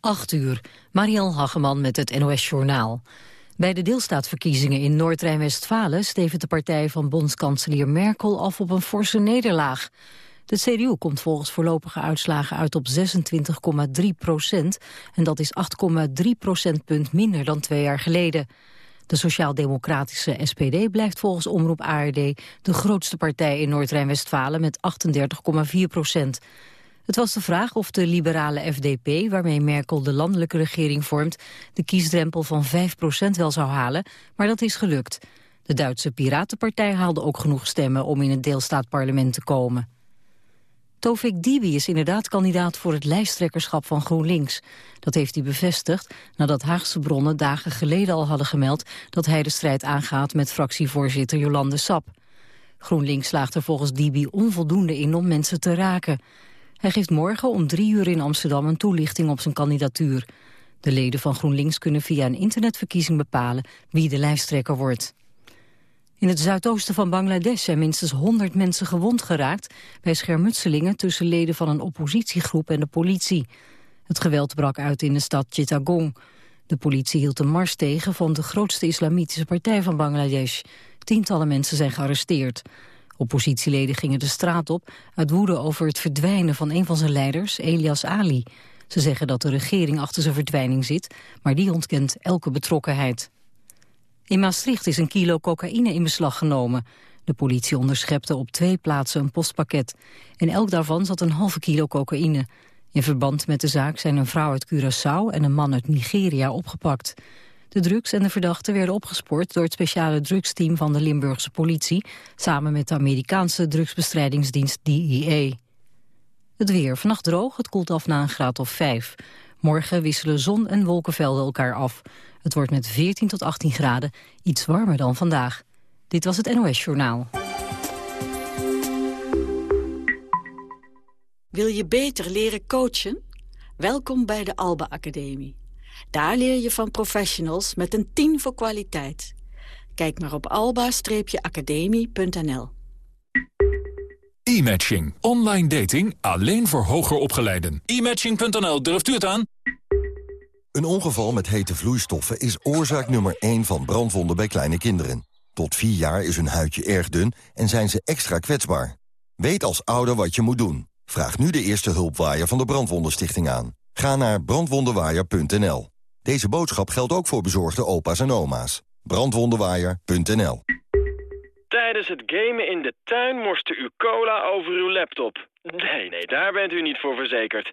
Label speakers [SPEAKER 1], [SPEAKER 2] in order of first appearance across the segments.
[SPEAKER 1] 8 uur, Mariel Hageman met het NOS Journaal. Bij de deelstaatverkiezingen in Noord-Rijn-Westfalen... stevend de partij van bondskanselier Merkel af op een forse nederlaag. De CDU komt volgens voorlopige uitslagen uit op 26,3 procent... en dat is 8,3 procentpunt minder dan twee jaar geleden. De sociaal-democratische SPD blijft volgens Omroep ARD... de grootste partij in Noord-Rijn-Westfalen met 38,4 procent. Het was de vraag of de liberale FDP, waarmee Merkel de landelijke regering vormt, de kiesdrempel van 5% wel zou halen, maar dat is gelukt. De Duitse Piratenpartij haalde ook genoeg stemmen om in het deelstaatparlement te komen. Tovik Dibi is inderdaad kandidaat voor het lijsttrekkerschap van GroenLinks. Dat heeft hij bevestigd nadat Haagse bronnen dagen geleden al hadden gemeld... dat hij de strijd aangaat met fractievoorzitter Jolande Sap. GroenLinks slaagt er volgens Dibi onvoldoende in om mensen te raken. Hij geeft morgen om drie uur in Amsterdam een toelichting op zijn kandidatuur. De leden van GroenLinks kunnen via een internetverkiezing bepalen wie de lijsttrekker wordt. In het zuidoosten van Bangladesh zijn minstens 100 mensen gewond geraakt... bij schermutselingen tussen leden van een oppositiegroep en de politie. Het geweld brak uit in de stad Chittagong. De politie hield de mars tegen van de grootste islamitische partij van Bangladesh. Tientallen mensen zijn gearresteerd. Oppositieleden gingen de straat op uit woede over het verdwijnen van een van zijn leiders, Elias Ali. Ze zeggen dat de regering achter zijn verdwijning zit, maar die ontkent elke betrokkenheid. In Maastricht is een kilo cocaïne in beslag genomen. De politie onderschepte op twee plaatsen een postpakket. In elk daarvan zat een halve kilo cocaïne. In verband met de zaak zijn een vrouw uit Curaçao en een man uit Nigeria opgepakt. De drugs en de verdachten werden opgespoord door het speciale drugsteam van de Limburgse politie, samen met de Amerikaanse drugsbestrijdingsdienst DEA. Het weer. Vannacht droog, het koelt af na een graad of 5. Morgen wisselen zon en wolkenvelden elkaar af. Het wordt met 14 tot 18 graden iets warmer dan vandaag. Dit was het NOS Journaal.
[SPEAKER 2] Wil je beter leren coachen? Welkom bij de Alba Academie. Daar leer je van professionals met een 10 voor kwaliteit. Kijk maar op alba-academie.nl.
[SPEAKER 3] E-matching. Online dating alleen voor hoger opgeleiden. E-matching.nl, durft u het aan?
[SPEAKER 4] Een ongeval met hete vloeistoffen is oorzaak nummer 1 van brandwonden bij kleine kinderen. Tot 4 jaar is hun huidje erg dun en zijn ze extra kwetsbaar. Weet als ouder wat je moet doen. Vraag nu de eerste hulpwaaier van de Brandwondenstichting aan. Ga naar brandwondenwaaier.nl. Deze boodschap geldt ook voor bezorgde opa's en oma's. Brandwondenwaaier.nl
[SPEAKER 5] Tijdens het gamen in de tuin morste u cola over uw laptop. Nee, nee, daar bent u niet voor verzekerd.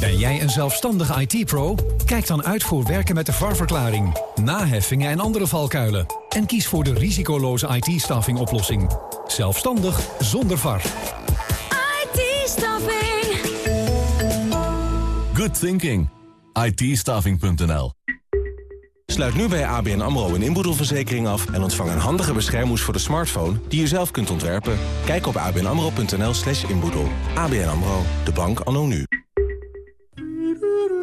[SPEAKER 6] Ben jij een zelfstandige IT-pro? Kijk dan uit voor werken met de VAR-verklaring, naheffingen en andere valkuilen. En kies voor de risicoloze IT-staffing oplossing. Zelfstandig zonder VAR.
[SPEAKER 7] IT-staffing.
[SPEAKER 8] Good thinking. it
[SPEAKER 9] Sluit nu bij ABN AMRO een inboedelverzekering af... en ontvang een handige beschermhoes voor de smartphone... die je zelf kunt ontwerpen. Kijk op abnamro.nl slash inboedel. ABN AMRO, de bank anno nu.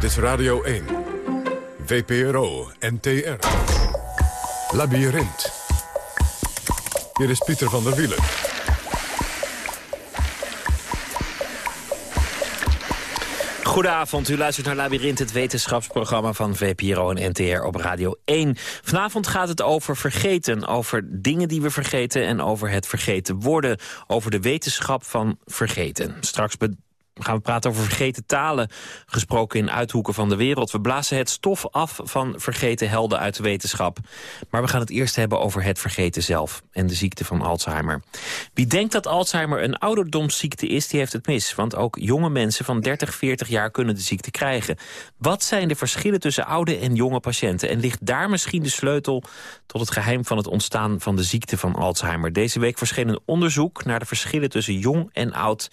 [SPEAKER 3] Dit is Radio 1. VPRO NTR. Labyrinth. Hier is Pieter van der Wielen.
[SPEAKER 10] Goedenavond, u luistert naar Labyrinth, het wetenschapsprogramma van VPRO en NTR op Radio 1. Vanavond gaat het over vergeten, over dingen die we vergeten... en over het vergeten worden, over de wetenschap van vergeten. Straks We gaan praten over vergeten talen, gesproken in uithoeken van de wereld. We blazen het stof af van vergeten helden uit de wetenschap. Maar we gaan het eerst hebben over het vergeten zelf en de ziekte van Alzheimer. Wie denkt dat Alzheimer een ouderdomsziekte is, die heeft het mis. Want ook jonge mensen van 30, 40 jaar kunnen de ziekte krijgen. Wat zijn de verschillen tussen oude en jonge patiënten? En ligt daar misschien de sleutel tot het geheim van het ontstaan van de ziekte van Alzheimer? Deze week verscheen een onderzoek naar de verschillen tussen jong en oud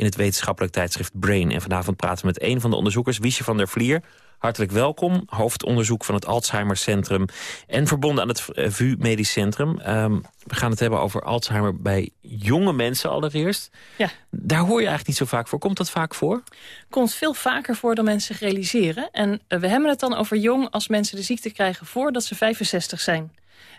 [SPEAKER 10] in het wetenschappelijk tijdschrift Brain. En vanavond praten we met een van de onderzoekers, Wiesje van der Vlier. Hartelijk welkom, hoofdonderzoek van het Alzheimer Centrum... en verbonden aan het VU Medisch Centrum. Ehm, we gaan het hebben over Alzheimer bij jonge mensen allereerst. Ja. Daar hoor je eigenlijk niet zo vaak voor. Komt dat vaak voor?
[SPEAKER 7] Komt veel vaker voor dan mensen zich realiseren. En eh, we hebben het dan over jong als mensen de ziekte krijgen voordat ze 65 zijn.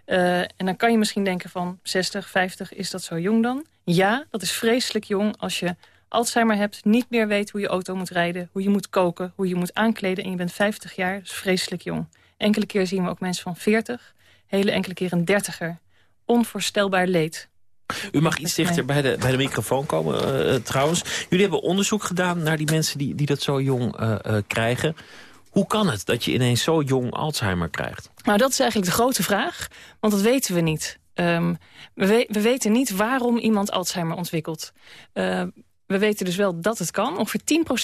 [SPEAKER 7] Uh, en dan kan je misschien denken van 60, 50, is dat zo jong dan? Ja, dat is vreselijk jong als je Alzheimer hebt, niet meer weet hoe je auto moet rijden... hoe je moet koken, hoe je moet aankleden en je bent 50 jaar, dat is vreselijk jong. Enkele keer zien we ook mensen van 40, hele enkele keer een dertiger. Onvoorstelbaar leed.
[SPEAKER 10] U mag iets dichter bij de, bij de microfoon komen uh, trouwens. Jullie hebben onderzoek gedaan naar die mensen die, die dat zo jong uh, uh, krijgen. Hoe kan het dat je ineens zo jong Alzheimer krijgt?
[SPEAKER 7] Nou, dat is eigenlijk de grote vraag, want dat weten we niet. Um, we, we, weten niet waarom iemand Alzheimer ontwikkelt. Uh, we weten dus wel dat het kan. Ongeveer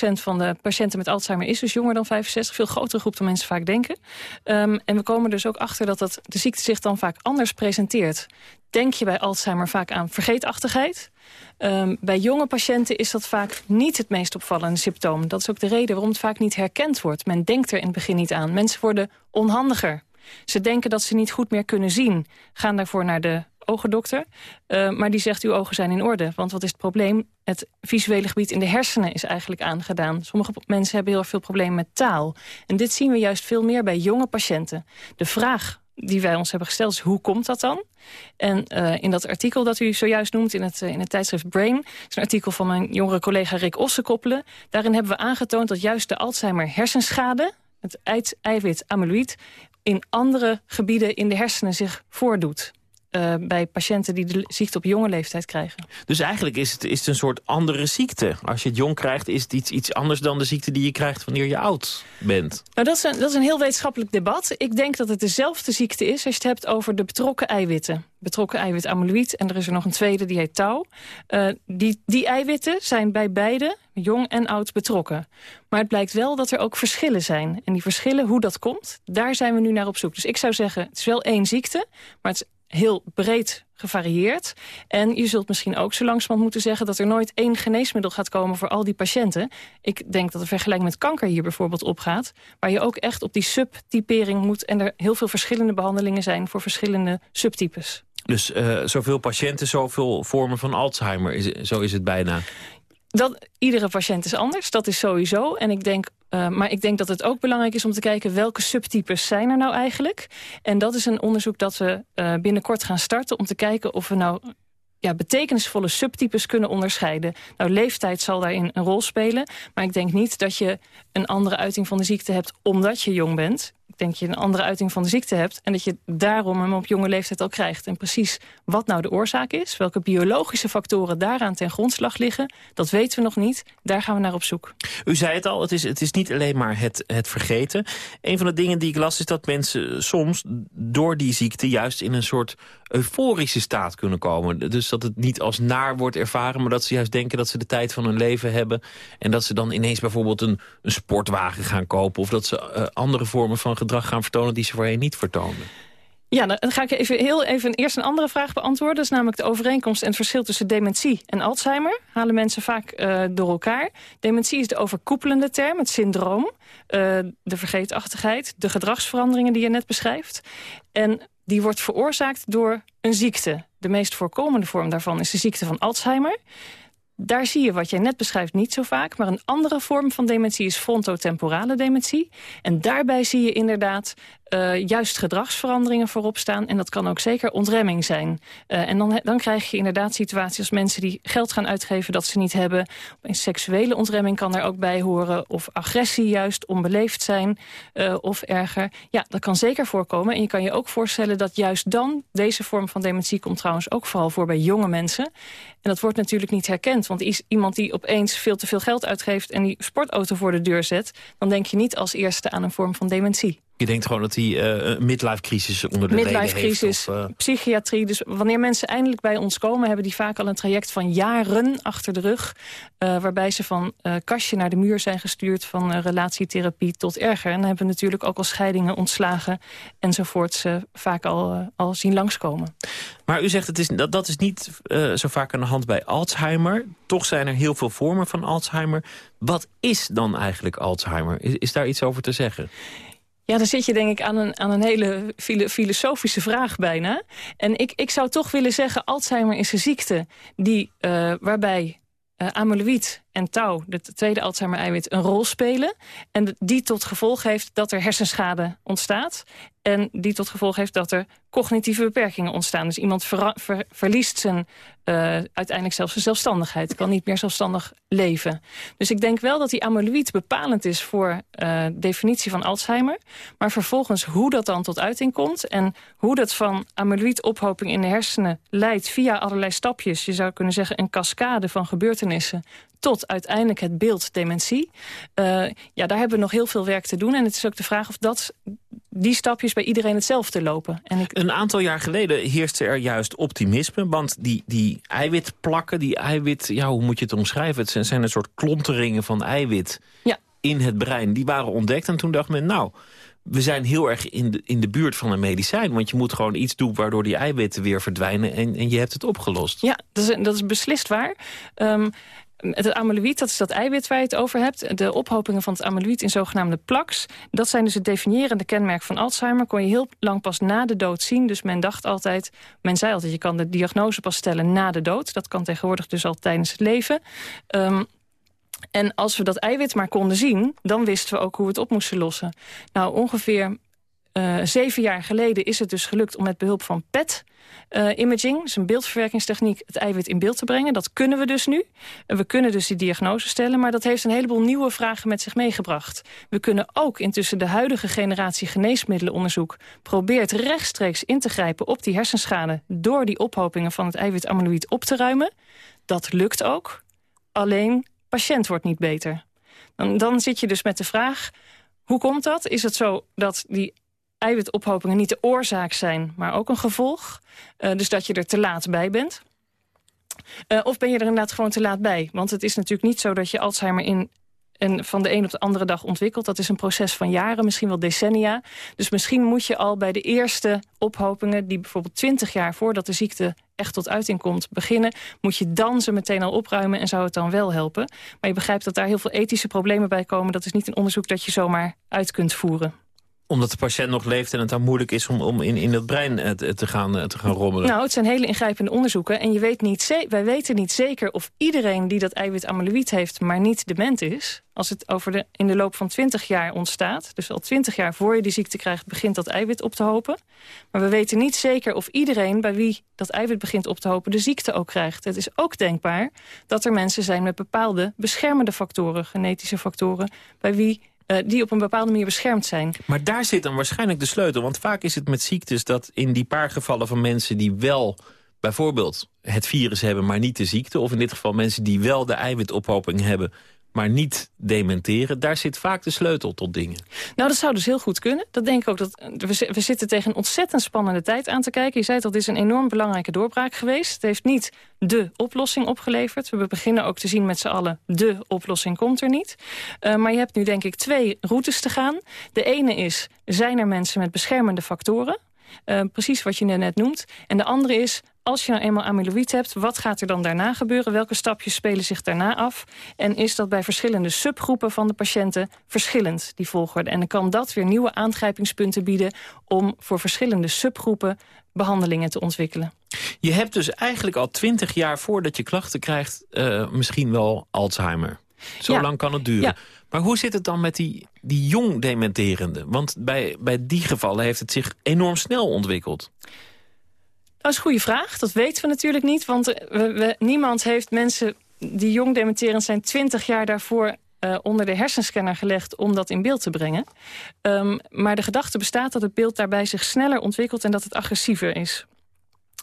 [SPEAKER 7] 10% van de patiënten met Alzheimer is dus jonger dan 65. Veel grotere groep dan mensen vaak denken. Um, en we komen dus ook achter dat, dat de ziekte zich dan vaak anders presenteert. Denk je bij Alzheimer vaak aan vergeetachtigheid? Um, bij jonge patiënten is dat vaak niet het meest opvallende symptoom. Dat is ook de reden waarom het vaak niet herkend wordt. Men denkt er in het begin niet aan. Mensen worden onhandiger. Ze denken dat ze niet goed meer kunnen zien. Gaan daarvoor naar de ogendokter. Uh, maar die zegt, uw ogen zijn in orde. Want wat is het probleem? Het visuele gebied in de hersenen is eigenlijk aangedaan. Sommige mensen hebben heel veel problemen met taal. En dit zien we juist veel meer bij jonge patiënten. De vraag die wij ons hebben gesteld is, hoe komt dat dan? En uh, in dat artikel dat u zojuist noemt in het, uh, in het tijdschrift Brain... is een artikel van mijn jongere collega Rick Ossekoppelen. Daarin hebben we aangetoond dat juist de Alzheimer hersenschade... het eiwit amyloïd in andere gebieden in de hersenen zich voordoet. Uh, bij patiënten die de ziekte op jonge leeftijd krijgen.
[SPEAKER 10] Dus eigenlijk is het, is het een soort andere ziekte. Als je het jong krijgt, is het iets, iets anders dan de ziekte die je krijgt wanneer je oud bent.
[SPEAKER 7] Nou, dat is, een, dat is een heel wetenschappelijk debat. Ik denk dat het dezelfde ziekte is als je het hebt over de betrokken eiwitten. Betrokken eiwit amyloïd en er is er nog een tweede die heet tau. Uh, die, die eiwitten zijn bij beide, jong en oud, betrokken. Maar het blijkt wel dat er ook verschillen zijn. En die verschillen, hoe dat komt, daar zijn we nu naar op zoek. Dus ik zou zeggen, het is wel één ziekte, maar het is heel breed gevarieerd. En je zult misschien ook zo langzamerhand moeten zeggen... dat er nooit één geneesmiddel gaat komen voor al die patiënten. Ik denk dat de vergelijking met kanker hier bijvoorbeeld opgaat... waar je ook echt op die subtypering moet... en er heel veel verschillende behandelingen zijn voor verschillende subtypes.
[SPEAKER 10] Dus uh, zoveel patiënten, zoveel vormen van Alzheimer, is, zo is het bijna.
[SPEAKER 7] Dat, iedere patiënt is anders, dat is sowieso. En ik denk, uh, maar ik denk dat het ook belangrijk is om te kijken... welke subtypes zijn er nou eigenlijk? En dat is een onderzoek dat we uh, binnenkort gaan starten... om te kijken of we nou ja, betekenisvolle subtypes kunnen onderscheiden. Nou, leeftijd zal daarin een rol spelen. Maar ik denk niet dat je een andere uiting van de ziekte hebt... omdat je jong bent denk je een andere uiting van de ziekte hebt... en dat je daarom hem op jonge leeftijd al krijgt. En precies wat nou de oorzaak is, welke biologische factoren daaraan ten grondslag liggen... dat weten we nog niet, daar gaan we naar op zoek.
[SPEAKER 10] U zei het al, het is, het is niet alleen maar het, het vergeten. Een van de dingen die ik las is dat mensen soms door die ziekte... juist in een soort euforische staat kunnen komen. Dus dat het niet als naar wordt ervaren... maar dat ze juist denken dat ze de tijd van hun leven hebben... en dat ze dan ineens bijvoorbeeld een, een sportwagen gaan kopen... of dat ze uh, andere vormen van gedrag gaan vertonen die ze voorheen niet vertoonden.
[SPEAKER 7] Ja, dan ga ik even, heel even eerst een andere vraag beantwoorden. Dat is namelijk de overeenkomst en het verschil tussen dementie en Alzheimer. Halen mensen vaak uh, door elkaar. Dementie is de overkoepelende term, het syndroom. Uh, de vergeetachtigheid, de gedragsveranderingen die je net beschrijft. En die wordt veroorzaakt door een ziekte. De meest voorkomende vorm daarvan is de ziekte van Alzheimer. Daar zie je wat jij net beschrijft niet zo vaak. Maar een andere vorm van dementie is frontotemporale dementie. En daarbij zie je inderdaad uh, juist gedragsveranderingen voorop staan. En dat kan ook zeker ontremming zijn. Uh, en dan, dan krijg je inderdaad situaties als mensen die geld gaan uitgeven dat ze niet hebben. Een seksuele ontremming kan er ook bij horen. Of agressie juist, onbeleefd zijn uh, of erger. Ja, dat kan zeker voorkomen. En je kan je ook voorstellen dat juist dan deze vorm van dementie komt trouwens ook vooral voor bij jonge mensen. En dat wordt natuurlijk niet herkend. Want iemand die opeens veel te veel geld uitgeeft en die sportauto voor de deur zet... dan denk je niet als eerste aan een vorm van dementie.
[SPEAKER 10] Je denkt gewoon dat hij uh, een midlife-crisis onder de leden heeft?
[SPEAKER 7] Midlife-crisis, uh... psychiatrie. Dus wanneer mensen eindelijk bij ons komen... hebben die vaak al een traject van jaren achter de rug... Uh, waarbij ze van kastje naar de muur zijn gestuurd... van relatietherapie tot erger. En dan hebben we natuurlijk ook al scheidingen ontslagen... enzovoorts vaak al, al zien langskomen.
[SPEAKER 10] Maar u zegt het is, dat, dat is niet zo vaak aan de hand bij Alzheimer. Toch zijn er heel veel vormen van Alzheimer. Wat is dan eigenlijk Alzheimer? Is, is daar iets over te zeggen?
[SPEAKER 7] Ja, dan zit je denk ik aan een, aan een hele filosofische vraag bijna. En ik, ik zou toch willen zeggen, Alzheimer is een ziekte... Die, uh, waarbij uh, amyloïd en tau, het tweede Alzheimer-eiwit, een rol spelen. En die tot gevolg heeft dat er hersenschade ontstaat. En die tot gevolg heeft dat er cognitieve beperkingen ontstaan. Dus iemand ver, ver, verliest zijn, uh, uiteindelijk zelfs zijn zelfstandigheid. Kan niet meer zelfstandig leven. Dus ik denk wel dat die amyloïd bepalend is voor uh, definitie van Alzheimer. Maar vervolgens hoe dat dan tot uiting komt... en hoe dat van amyloïdophoping in de hersenen leidt via allerlei stapjes... je zou kunnen zeggen een cascade van gebeurtenissen tot uiteindelijk het beeld dementie. Uh, ja, daar hebben we nog heel veel werk te doen. En het is ook de vraag of dat, die stapjes bij iedereen hetzelfde lopen. En ik...
[SPEAKER 10] Een aantal jaar geleden heerste er juist optimisme. Want die, die eiwitplakken, die eiwit... Ja, hoe moet je het omschrijven? Het zijn, zijn een soort klonteringen van eiwit
[SPEAKER 7] ja.
[SPEAKER 10] in het brein. Die waren ontdekt en toen dacht men... nou, we zijn heel erg in de, in de buurt van een medicijn. Want je moet gewoon iets doen waardoor die eiwitten weer verdwijnen... en, en je hebt het opgelost.
[SPEAKER 7] Ja, dat is, dat is beslist waar. Um, het amyloïd, dat is dat eiwit waar je het over hebt. De ophopingen van het amyloïd in zogenaamde plaques. Dat zijn dus het definiërende kenmerk van Alzheimer. Kon je heel lang pas na de dood zien. Dus men dacht altijd, men zei altijd... je kan de diagnose pas stellen na de dood. Dat kan tegenwoordig dus al tijdens het leven. Um, en als we dat eiwit maar konden zien... dan wisten we ook hoe we het op moesten lossen. Nou, ongeveer uh, zeven jaar geleden is het dus gelukt om met behulp van PET... Uh, imaging, dus een beeldverwerkingstechniek, het eiwit in beeld te brengen. Dat kunnen we dus nu. we kunnen dus die diagnose stellen, maar dat heeft een heleboel nieuwe vragen met zich meegebracht. We kunnen ook intussen de huidige generatie geneesmiddelenonderzoek probeert rechtstreeks in te grijpen op die hersenschade door die ophopingen van het eiwit amyloïd op te ruimen. Dat lukt ook, alleen patiënt wordt niet beter. Dan, dan zit je dus met de vraag, hoe komt dat? Is het zo dat die eiwitophopingen niet de oorzaak zijn, maar ook een gevolg. Uh, dus dat je er te laat bij bent. Uh, of ben je er inderdaad gewoon te laat bij? Want het is natuurlijk niet zo dat je Alzheimer in en van de een op de andere dag ontwikkelt. Dat is een proces van jaren, misschien wel decennia. Dus misschien moet je al bij de eerste ophopingen... die bijvoorbeeld 20 jaar voordat de ziekte echt tot uiting komt beginnen... moet je dan ze meteen al opruimen en zou het dan wel helpen. Maar je begrijpt dat daar heel veel ethische problemen bij komen. Dat is niet een onderzoek dat je zomaar uit kunt voeren
[SPEAKER 10] omdat de patiënt nog leeft en het dan moeilijk is om, om in, in het brein eh, te gaan, eh, te gaan rommelen.
[SPEAKER 7] Nou, het zijn hele ingrijpende onderzoeken. En je weet niet wij weten niet zeker of iedereen die dat eiwit amyloïd heeft... maar niet dement is. Als het over de, in de loop van 20 jaar ontstaat... dus al 20 jaar voor je die ziekte krijgt... begint dat eiwit op te hopen. Maar we weten niet zeker of iedereen bij wie dat eiwit begint op te hopen... de ziekte ook krijgt. Het is ook denkbaar dat er mensen zijn met bepaalde beschermende factoren... genetische factoren, bij wie uh, die op een bepaalde manier beschermd zijn.
[SPEAKER 10] Maar daar zit dan waarschijnlijk de sleutel. Want vaak is het met ziektes dat in die paar gevallen van mensen die wel bijvoorbeeld het virus hebben, maar niet de ziekte. Of in dit geval mensen die wel de eiwitophoping hebben, maar niet dementeren. Daar zit vaak de sleutel tot dingen.
[SPEAKER 7] Nou, dat zou dus heel goed kunnen. Dat denk ik ook. Dat, we, zitten tegen een ontzettend spannende tijd aan te kijken. Je zei dat dit is een enorm belangrijke doorbraak geweest. Het heeft niet de oplossing opgeleverd. We beginnen ook te zien met z'n allen, de oplossing komt er niet. Uh, maar je hebt nu denk ik twee routes te gaan. De ene is, zijn er mensen met beschermende factoren? Uh, precies wat je net noemt. En de andere is, als je nou eenmaal amyloïd hebt, wat gaat er dan daarna gebeuren? Welke stapjes spelen zich daarna af? En is dat bij verschillende subgroepen van de patiënten verschillend, die volgorde? En dan kan dat weer nieuwe aangrijpingspunten bieden... om voor verschillende subgroepen behandelingen te ontwikkelen.
[SPEAKER 10] Je hebt dus eigenlijk al twintig jaar voordat je klachten krijgt... Uh, misschien wel Alzheimer. Zo lang kan het duren. Maar hoe zit het dan met die die jong dementerende? Want bij, bij die gevallen heeft het zich enorm snel ontwikkeld.
[SPEAKER 7] Dat is een goede vraag. Dat weten we natuurlijk niet. Want eh, we, niemand heeft mensen die jong dementerend zijn... 20 jaar daarvoor uh, onder de hersenscanner gelegd om dat in beeld te brengen. Um, maar de gedachte bestaat dat het beeld daarbij zich sneller ontwikkelt... en dat het agressiever is.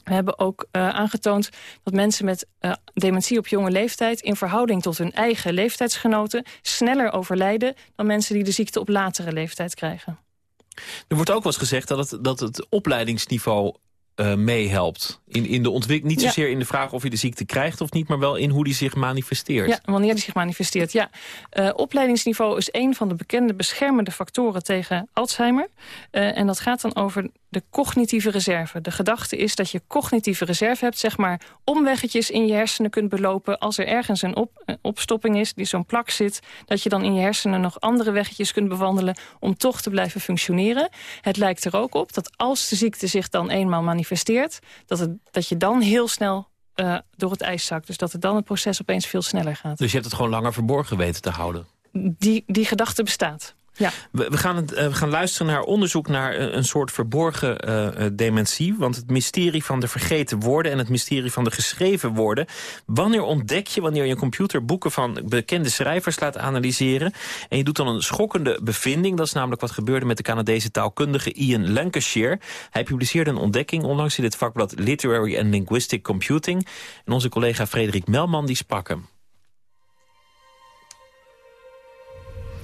[SPEAKER 7] We hebben ook uh, aangetoond dat mensen met dementie op jonge leeftijd... in verhouding tot hun eigen leeftijdsgenoten... sneller overlijden dan mensen die de ziekte op latere leeftijd krijgen.
[SPEAKER 10] Er wordt ook wel eens gezegd dat het, dat het opleidingsniveau uh, meehelpt. In, in de ontwikkeling, niet zozeer in de vraag of je de ziekte krijgt of niet... maar wel in hoe die zich manifesteert.
[SPEAKER 7] Ja, wanneer die zich manifesteert, ja. Uh, opleidingsniveau is een van de bekende beschermende factoren tegen Alzheimer. Uh, en dat gaat dan over de cognitieve reserve. De gedachte is dat je cognitieve reserve hebt, zeg maar omweggetjes in je hersenen kunt belopen. Als er ergens een, op, een opstopping is, die zo'n plak zit, dat je dan in je hersenen nog andere weggetjes kunt bewandelen om toch te blijven functioneren. Het lijkt er ook op dat als de ziekte zich dan eenmaal manifesteert, dat, het, dat je dan heel snel uh, door het ijs zakt. Dus dat het dan het proces opeens veel sneller gaat.
[SPEAKER 10] Dus je hebt het gewoon langer verborgen weten te houden?
[SPEAKER 7] Die, die gedachte bestaat. Ja.
[SPEAKER 10] We, gaan het, uh, we gaan luisteren naar onderzoek naar uh, een soort verborgen uh, dementie. Want het mysterie van de vergeten woorden en het mysterie van de geschreven woorden. Wanneer ontdek je, wanneer je een computer boeken van bekende schrijvers laat analyseren. En je doet dan een schokkende bevinding. Dat is namelijk wat gebeurde met de Canadese taalkundige Ian Lancashire. Hij publiceerde een ontdekking onlangs in het vakblad Literary and Linguistic Computing. En onze collega Frederik Melman die sprak hem.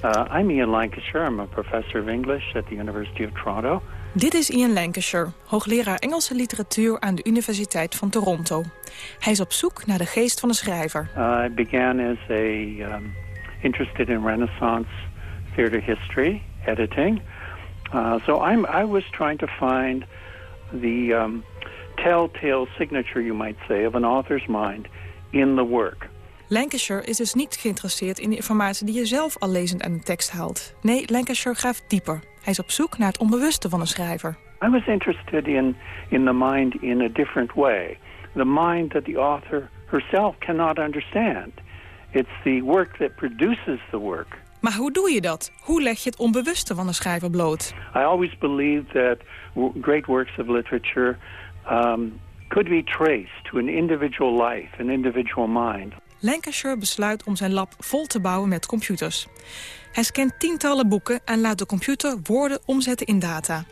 [SPEAKER 11] Uh, I'm Ian Lancashire. I'm a professor of English at the University of Toronto.
[SPEAKER 12] Dit is Ian Lancashire, hoogleraar Engelse literatuur aan de Universiteit van Toronto. Hij is op zoek naar de geest van de schrijver.
[SPEAKER 11] Uh, I began as a um, interested in Renaissance theater history, editing. Uh, so I'm, I was trying to find the um, telltale signature, you might say, of an author's mind in the work.
[SPEAKER 12] Lancashire is dus niet geïnteresseerd in de informatie die je zelf al lezend aan de tekst haalt. Nee, Lancashire gaat dieper. Hij is op zoek naar het onbewuste van een schrijver.
[SPEAKER 11] I was interested in, in the mind in a different way. The mind that the author herself cannot understand. It's the work that produces the work.
[SPEAKER 12] Maar hoe doe je dat? Hoe leg je het onbewuste van een schrijver bloot?
[SPEAKER 11] I always believed that great works of literature um, could be traced to an individual life, an individual mind.
[SPEAKER 12] Lancashire besluit om zijn lab vol te bouwen met computers. Hij scant tientallen boeken en laat de computer woorden omzetten in data.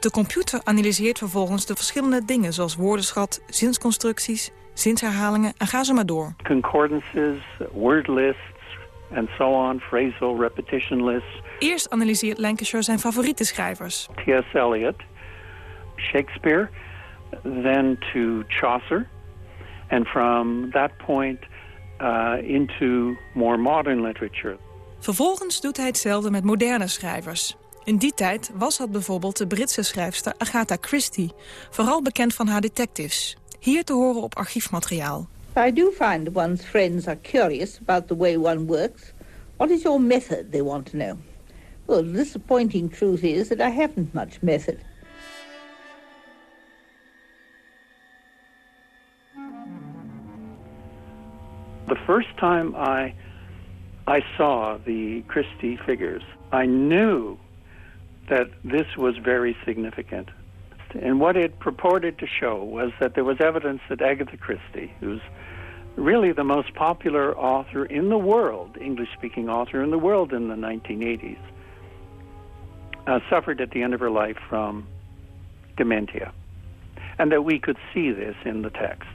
[SPEAKER 12] De computer analyseert vervolgens de verschillende dingen... zoals woordenschat, zinsconstructies, zinsherhalingen en ga zo maar door.
[SPEAKER 11] Concordances, word lists and so on, phrasal repetition lists.
[SPEAKER 12] Eerst analyseert Lancashire zijn favoriete schrijvers.
[SPEAKER 11] T.S. Eliot, Shakespeare, then to Chaucer. And from that point into more modern literature.
[SPEAKER 12] Vervolgens doet hij hetzelfde met moderne schrijvers. In die tijd was dat bijvoorbeeld de Britse schrijfster Agatha Christie, vooral bekend van haar detectives. Hier te horen op archiefmateriaal.
[SPEAKER 13] I do find one's friends are curious about the way one works. What is your method, they want to know. Well, the disappointing truth is that I haven't much method.
[SPEAKER 11] The first time I I saw the Christie figures, I knew that this was very significant. And what it purported to show was that there was evidence that Agatha Christie, who's really the most popular author in the world, English speaking author in the world in the 1980s, uh, suffered at the end of her life from dementia. And that we could see this in the text.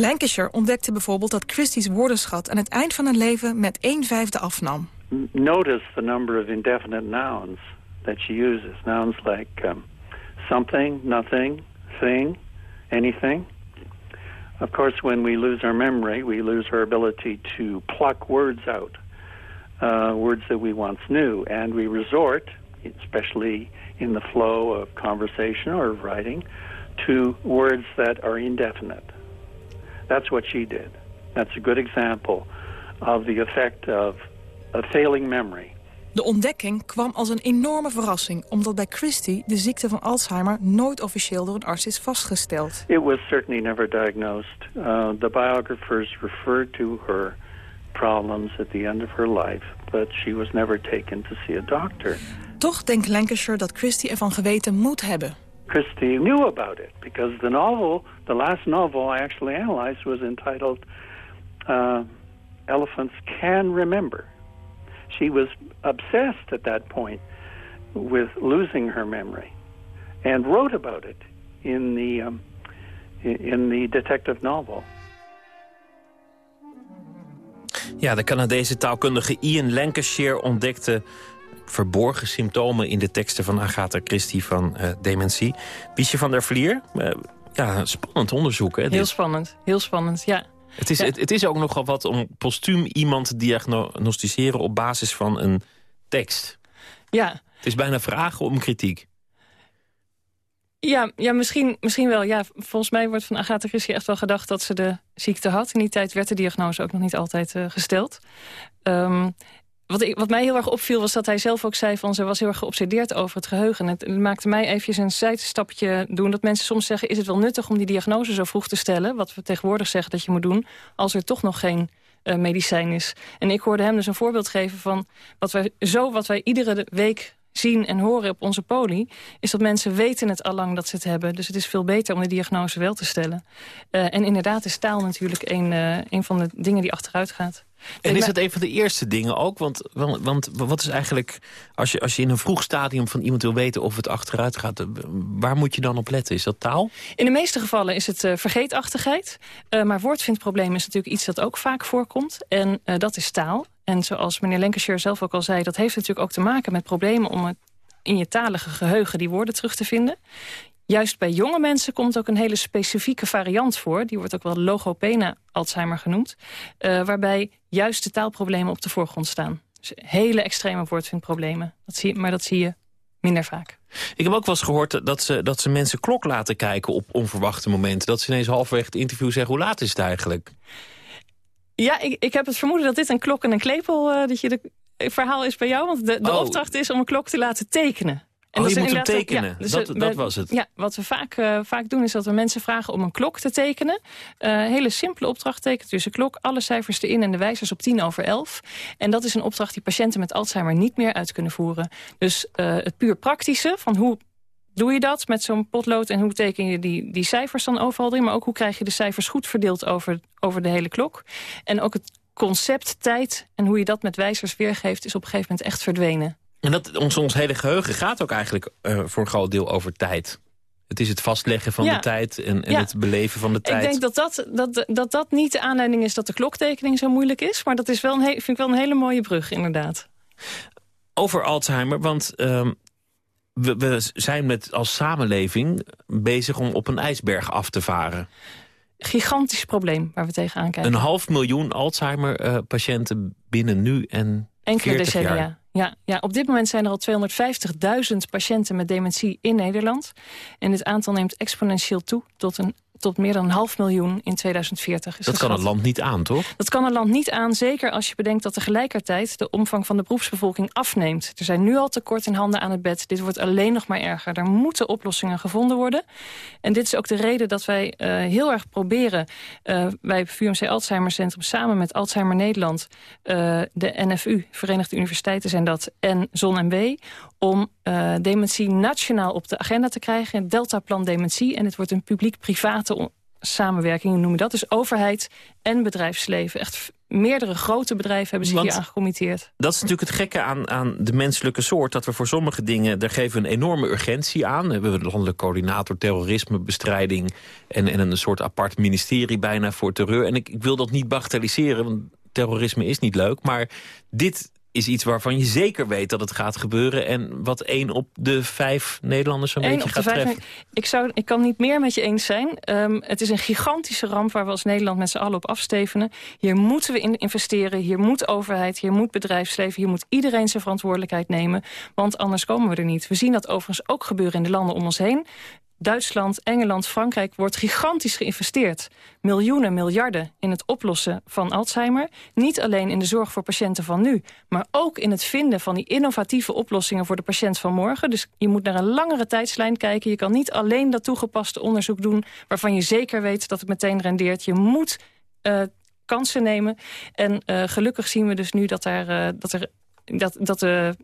[SPEAKER 12] Lancashire ontdekte bijvoorbeeld dat Christie's woordenschat aan het eind van haar leven met 1 vijfde afnam.
[SPEAKER 11] Notice the number of indefinite nouns that she uses. Nouns like um, something, nothing, thing, anything. Of course, when we lose our memory, we lose our ability to pluck words out, uh, words that we once knew, and we resort, especially in the flow of conversation or writing, to words that are indefinite. That's what she did. That's a good example of the effect of a failing memory.
[SPEAKER 12] De ontdekking kwam als een enorme verrassing... omdat bij Christie de ziekte van Alzheimer nooit officieel door een arts is vastgesteld.
[SPEAKER 11] It was certainly never diagnosed. Uh, the biographers referred to her problems at the end of her life, but she was never taken to see a doctor.
[SPEAKER 12] Toch denkt Lancashire dat Christie ervan geweten moet hebben.
[SPEAKER 11] Christie knew about it because the novel, the last novel I actually analyzed, was entitled uh, "Elephants Can Remember." She was obsessed at that point with losing her memory, and wrote about it in the um, in the detective novel.
[SPEAKER 10] Ja, de Canadese taalkundige Ian Lancashire ontdekte verborgen symptomen in de teksten van Agatha Christie van uh, dementie. Wiesje van der Vlier, uh, ja, spannend onderzoek. Hè,
[SPEAKER 7] heel spannend, heel spannend, ja.
[SPEAKER 10] Het is,
[SPEAKER 7] ja.
[SPEAKER 10] het, het, is ook nogal wat om postuum iemand te diagnosticeren op basis van een tekst.
[SPEAKER 7] Ja.
[SPEAKER 10] Het is bijna vragen om kritiek.
[SPEAKER 7] Ja, ja misschien, misschien wel. Ja, volgens mij wordt van Agatha Christie echt wel gedacht dat ze de ziekte had. In die tijd werd de diagnose ook nog niet altijd uh, gesteld. Um, wat, wat mij heel erg opviel was dat hij zelf ook zei... van ze was heel erg geobsedeerd over het geheugen. Het maakte mij eventjes een zijstapje doen... dat mensen soms zeggen, is het wel nuttig om die diagnose zo vroeg te stellen... wat we tegenwoordig zeggen dat je moet doen... als er toch nog geen uh, medicijn is. En ik hoorde hem dus een voorbeeld geven van... wat wij, zo wat wij iedere week zien en horen op onze poli... is dat mensen weten het allang dat ze het hebben. Dus het is veel beter om de diagnose wel te stellen. Uh, en inderdaad is taal natuurlijk een, uh, een van de dingen die achteruit gaat.
[SPEAKER 10] En is het een van de eerste dingen ook? Want, want, want, wat is eigenlijk, als je, als je in een vroeg stadium van iemand wil weten of het achteruit gaat, waar moet je dan op letten? Is dat taal?
[SPEAKER 7] In de meeste gevallen is het uh, vergeetachtigheid. Uh, maar woordvindprobleem is natuurlijk iets dat ook vaak voorkomt. En uh, dat is taal. En zoals meneer Lancashire zelf ook al zei, dat heeft natuurlijk ook te maken met problemen om in je talige geheugen die woorden terug te vinden. Juist bij jonge mensen komt ook een hele specifieke variant voor. Die wordt ook wel logopena Alzheimer genoemd. Uh, waarbij juist de taalproblemen op de voorgrond staan. Dus hele extreme woordvindproblemen. Dat zie, maar dat zie je minder vaak.
[SPEAKER 10] Ik heb ook wel eens gehoord dat ze, dat ze mensen klok laten kijken op onverwachte momenten. Dat ze ineens halverwege het interview zeggen, hoe laat is het eigenlijk?
[SPEAKER 7] Ja, ik, ik heb het vermoeden dat dit een klok en een klepel uh, dat je de, verhaal is bij jou. Want de, de
[SPEAKER 10] oh.
[SPEAKER 7] opdracht is om een klok te laten tekenen.
[SPEAKER 10] En oh, je moet hem tekenen. Ja, dus dat, we, dat was het.
[SPEAKER 7] Ja, wat we vaak, uh, vaak doen is dat we mensen vragen om een klok te tekenen. Uh, hele simpele opdracht tekent dus een klok. Alle cijfers erin en de wijzers op 10 over 11. En dat is een opdracht die patiënten met Alzheimer niet meer uit kunnen voeren. Dus uh, het puur praktische van hoe doe je dat met zo'n potlood... en hoe teken je die, die cijfers dan overal erin... maar ook hoe krijg je de cijfers goed verdeeld over, over de hele klok. En ook het concept tijd en hoe je dat met wijzers weergeeft... is op een gegeven moment echt verdwenen.
[SPEAKER 10] En dat, ons, ons hele geheugen gaat ook eigenlijk uh, voor een groot deel over tijd. Het is het vastleggen van
[SPEAKER 7] ja.
[SPEAKER 10] de tijd en, en
[SPEAKER 7] ja.
[SPEAKER 10] het beleven van de tijd.
[SPEAKER 7] Ik denk dat dat, dat, dat dat niet de aanleiding is dat de kloktekening zo moeilijk is. Maar dat is wel een vind ik wel een hele mooie brug, inderdaad.
[SPEAKER 10] Over Alzheimer, want um, we, we zijn met als samenleving bezig om op een ijsberg af te varen.
[SPEAKER 7] Gigantisch probleem waar we tegenaan kijken.
[SPEAKER 10] Een half miljoen Alzheimer-patiënten uh, binnen nu en
[SPEAKER 7] Enkele
[SPEAKER 10] 40
[SPEAKER 7] decennia.
[SPEAKER 10] jaar.
[SPEAKER 7] Ja, ja, op dit moment zijn er al 250.000 patiënten met dementie in Nederland. En dit aantal neemt exponentieel toe tot, een, tot meer dan een half miljoen in 2040.
[SPEAKER 10] Dat kan het land niet aan, toch?
[SPEAKER 7] Dat kan een land niet aan, zeker als je bedenkt dat tegelijkertijd de omvang van de beroepsbevolking afneemt. Er zijn nu al tekort in handen aan het bed. Dit wordt alleen nog maar erger. Er moeten oplossingen gevonden worden. En dit is ook de reden dat wij uh, heel erg proberen... Uh, bij het VUMC Alzheimer Centrum samen met Alzheimer Nederland... Uh, de NFU, Verenigde Universiteiten zijn dat, en ZonMW... om uh, dementie nationaal op de agenda te krijgen. Het Deltaplan Dementie. En het wordt een publiek-private samenwerking, hoe noem je dat? Dus overheid en bedrijfsleven. Echt meerdere grote bedrijven hebben zich
[SPEAKER 10] Want
[SPEAKER 7] hier aan gecommitteerd.
[SPEAKER 10] Dat is natuurlijk het gekke aan, aan de menselijke soort. Dat we voor sommige dingen, daar geven we een enorme urgentie aan. We hebben een landelijk coördinator terrorismebestrijding... En, en een soort apart ministerie bijna voor terreur. En ik, ik wil dat niet bagatelliseren, want terrorisme is niet leuk. Maar dit is iets waarvan je zeker weet dat het gaat gebeuren... en wat één op de vijf Nederlanders zo'n beetje gaat
[SPEAKER 7] vijf,
[SPEAKER 10] treffen.
[SPEAKER 7] Ik, zou, ik kan niet meer met je eens zijn. Um, het is een gigantische ramp waar we als Nederland met z'n allen op afstevenen. Hier moeten we in investeren, hier moet overheid, hier moet bedrijfsleven... hier moet iedereen zijn verantwoordelijkheid nemen, want anders komen we er niet. We zien dat overigens ook gebeuren in de landen om ons heen. Duitsland, Engeland, Frankrijk wordt gigantisch geïnvesteerd. Miljoenen, miljarden in het oplossen van Alzheimer. Niet alleen in de zorg voor patiënten van nu... maar ook in het vinden van die innovatieve oplossingen... voor de patiënt van morgen. Dus je moet naar een langere tijdslijn kijken. Je kan niet alleen dat toegepaste onderzoek doen... waarvan je zeker weet dat het meteen rendeert. Je moet uh, kansen nemen. En gelukkig zien we dus nu dat, er, dat, er, dat, dat, de,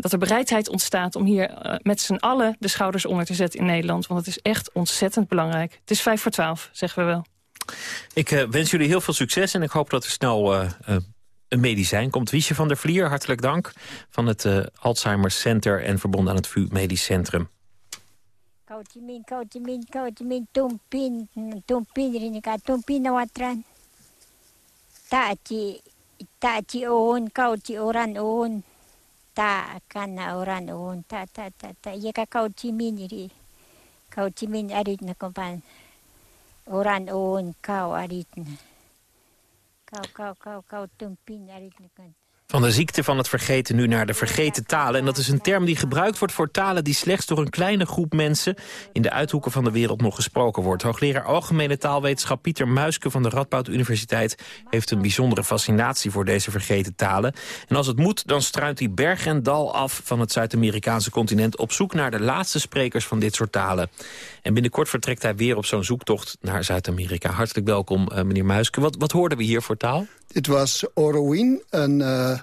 [SPEAKER 7] dat er bereidheid ontstaat... om hier met z'n allen de schouders onder te zetten in Nederland. Want het is echt ontzettend belangrijk. Het is vijf voor twaalf, zeggen we wel.
[SPEAKER 10] Ik wens jullie heel veel succes en ik hoop dat er snel een medicijn komt. Wiesje van der Vlier, hartelijk dank. Van het uh, Alzheimer Center en verbonden aan het VU Medisch Centrum. Rinika. Taati, taati oon, kauti oran oon. Ta kana oran oon, ta ta ta ta. Yeka kautimin iri. Kautimin arit na kumpan. Oran oon, kau arit na. Van de ziekte van het vergeten nu naar de vergeten talen. En dat is een term die gebruikt wordt voor talen... die slechts door een kleine groep mensen... in de uithoeken van de wereld nog gesproken wordt. Hoogleraar Algemene Taalwetenschap Pieter Muiske van de Radboud Universiteit... heeft een bijzondere fascinatie voor deze vergeten talen. En als het moet, dan struint hij berg en dal af... van het Zuid-Amerikaanse continent... op zoek naar de laatste sprekers van dit soort talen. En binnenkort vertrekt hij weer op zo'n zoektocht naar Zuid-Amerika. Hartelijk welkom, uh, meneer Muiske. Wat, wat hoorden we hier voor taal?
[SPEAKER 14] Dit was Oroin, een uh,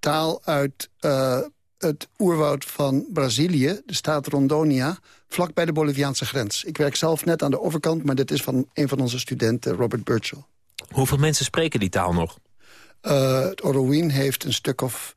[SPEAKER 14] taal uit uh, het oerwoud van Brazilië, de staat Rondonia, vlak bij de Boliviaanse grens. Ik werk zelf net aan de overkant, maar dit is van een van onze studenten, Robert Burchell.
[SPEAKER 10] Hoeveel mensen spreken die taal nog?
[SPEAKER 14] Uh, het heeft een stuk of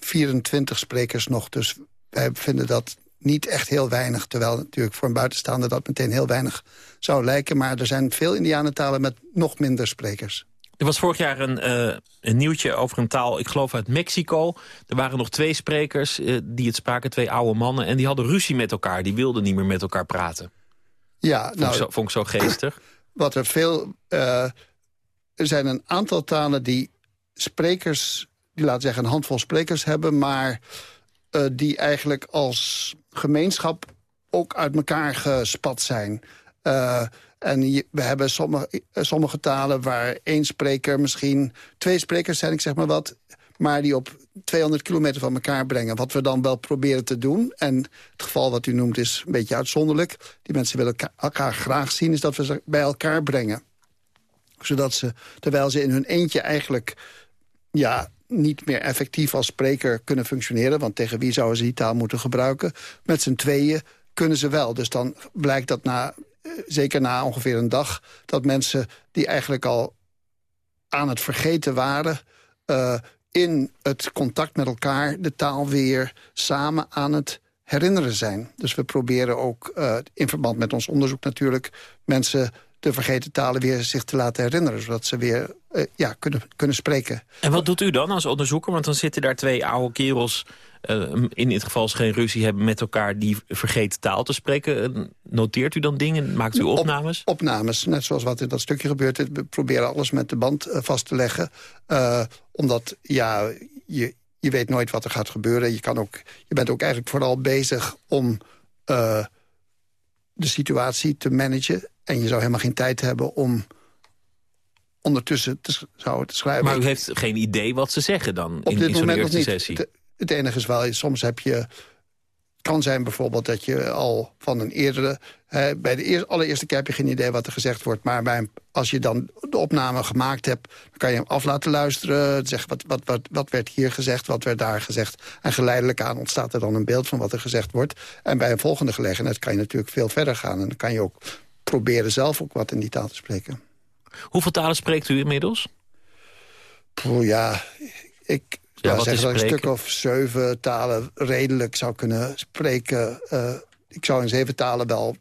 [SPEAKER 14] 24 sprekers nog, dus wij vinden dat niet echt heel weinig. Terwijl natuurlijk voor een buitenstaander dat meteen heel weinig zou lijken. Maar er zijn veel indianentalen met nog minder sprekers.
[SPEAKER 10] Er was vorig jaar een, uh, een nieuwtje over een taal, ik geloof uit Mexico. Er waren nog twee sprekers uh, die het spraken, twee oude mannen. En die hadden ruzie met elkaar, die wilden niet meer met elkaar praten.
[SPEAKER 14] Ja,
[SPEAKER 10] vond
[SPEAKER 14] nou,
[SPEAKER 10] ik zo, vond ik zo geestig.
[SPEAKER 14] Wat er veel... Uh, er zijn een aantal talen die sprekers, die laten zeggen een handvol sprekers hebben... maar die eigenlijk als gemeenschap ook uit elkaar gespat zijn. En we hebben sommige, sommige talen waar één spreker misschien... twee sprekers zijn, ik zeg maar wat... maar die op 200 kilometer van elkaar brengen. Wat we dan wel proberen te doen. En het geval wat u noemt is een beetje uitzonderlijk. Die mensen willen elkaar graag zien, is dat we ze bij elkaar brengen. Zodat ze, terwijl ze in hun eentje eigenlijk... ja, niet meer effectief als spreker kunnen functioneren. Want tegen wie zouden ze die taal moeten gebruiken? Met z'n tweeën kunnen ze wel. Dus dan blijkt dat na, eh, zeker na ongeveer een dag... dat mensen die eigenlijk al aan het vergeten waren... Uh, in het contact met elkaar de taal weer samen aan het herinneren zijn. Dus we proberen ook, uh, in verband met ons onderzoek natuurlijk... mensen de vergeten talen weer zich te laten herinneren. Zodat ze weer uh, ja, kunnen, kunnen spreken.
[SPEAKER 10] En wat doet u dan als onderzoeker? Want dan zitten daar twee oude kerels... Uh, in dit geval ze geen ruzie hebben met elkaar... die vergeten taal te spreken. Noteert u dan dingen? Maakt u opnames?
[SPEAKER 14] Op, opnames, net zoals wat in dat stukje gebeurt. We proberen alles met de band uh, vast te leggen. Uh, omdat, ja, je, je weet nooit wat er gaat gebeuren. Je, kan ook, je bent ook eigenlijk vooral bezig om de situatie te managen. En je zou helemaal geen tijd hebben om ondertussen te, zou te schrijven.
[SPEAKER 10] Maar u heeft geen idee wat ze zeggen dan in, in zo'n eerste sessie?
[SPEAKER 14] Het, het enige is wel, soms heb je... kan zijn bijvoorbeeld dat je al van een eerdere... Hè, bij de eerste, allereerste keer heb je geen idee wat er gezegd wordt... maar bij, als je dan de opname gemaakt hebt... dan kan je hem af laten luisteren. Zeggen wat, wat, wat, wat werd hier gezegd, wat werd daar gezegd. En geleidelijk aan ontstaat er dan een beeld van wat er gezegd wordt. En bij een volgende gelegenheid kan je natuurlijk veel verder gaan. En dan kan je ook proberen zelf ook wat in die taal te spreken.
[SPEAKER 10] Hoeveel talen spreekt u inmiddels?
[SPEAKER 14] Poeh, ja, ik ja, nou, zeg dat een stuk of zeven talen redelijk zou kunnen spreken. Uh, ik zou in zeven talen wel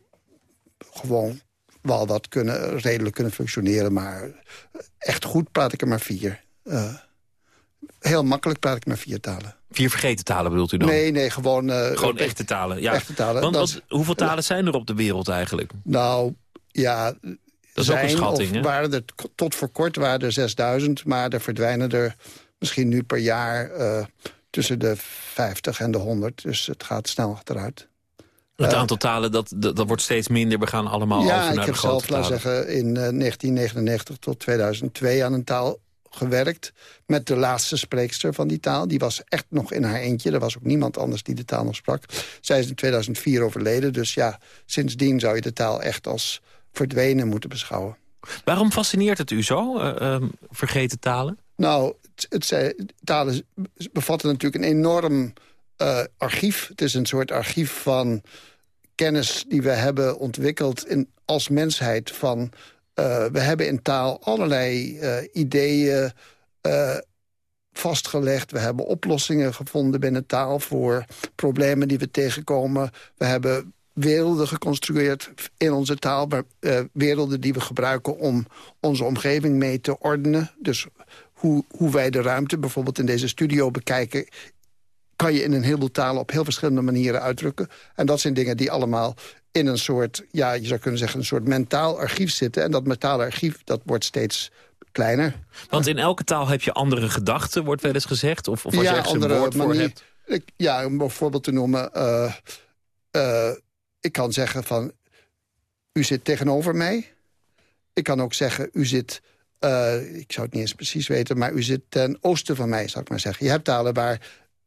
[SPEAKER 14] gewoon wel wat kunnen, redelijk kunnen functioneren. Maar echt goed praat ik er maar vier. Uh, heel makkelijk praat ik maar vier talen.
[SPEAKER 10] Vier vergeten talen bedoelt u dan?
[SPEAKER 14] Nee, nee, gewoon... Uh,
[SPEAKER 10] gewoon echte talen, ja.
[SPEAKER 14] Echte talen.
[SPEAKER 10] Want wat, hoeveel talen zijn er op de wereld eigenlijk?
[SPEAKER 14] Nou, ja...
[SPEAKER 10] Dat is zijn, ook een schatting, hè?
[SPEAKER 14] Waren er, tot voor kort waren er 6000, maar er verdwijnen er misschien nu per jaar uh, tussen de 50 en de 100. Dus het gaat snel achteruit.
[SPEAKER 10] Het uh, aantal talen, dat, dat, dat, wordt steeds minder. We gaan allemaal
[SPEAKER 14] ja,
[SPEAKER 10] over naar
[SPEAKER 14] de grote talen. Ja, ik heb zelf, laten zeggen, in uh, 1999 tot 2002 aan een taal gewerkt met de laatste spreekster van die taal. Die was echt nog in haar eentje. Er was ook niemand anders die de taal nog sprak. Zij is in 2004 overleden. Dus ja, sindsdien zou je de taal echt als verdwenen moeten beschouwen.
[SPEAKER 10] Waarom fascineert het u zo, uh, vergeten talen?
[SPEAKER 14] Nou, het, het, talen bevatten natuurlijk een enorm uh, archief. Het is een soort archief van kennis die we hebben ontwikkeld in, als mensheid. Van, uh, we hebben in taal allerlei uh, ideeën vastgelegd. We hebben oplossingen gevonden binnen taal voor problemen die we tegenkomen. We hebben werelden geconstrueerd in onze taal. Uh, werelden die we gebruiken om onze omgeving mee te ordenen. Dus hoe, hoe wij de ruimte bijvoorbeeld in deze studio bekijken... kan je in een heleboel talen op heel verschillende manieren uitdrukken. En dat zijn dingen die allemaal in een soort, ja, je zou kunnen zeggen... een soort mentaal archief zitten. En dat mentale archief, dat wordt steeds kleiner.
[SPEAKER 10] Want in elke taal heb je andere gedachten, wordt wel eens gezegd? Of, of als ja, je andere een woord manier, voor hebt?
[SPEAKER 14] Ik, ja, om bijvoorbeeld te noemen... Uh, uh, ik kan zeggen van, u zit tegenover mij. Ik kan ook zeggen, u zit, uh, ik zou het niet eens precies weten... maar u zit ten oosten van mij, zou ik maar zeggen. Je hebt talen waar,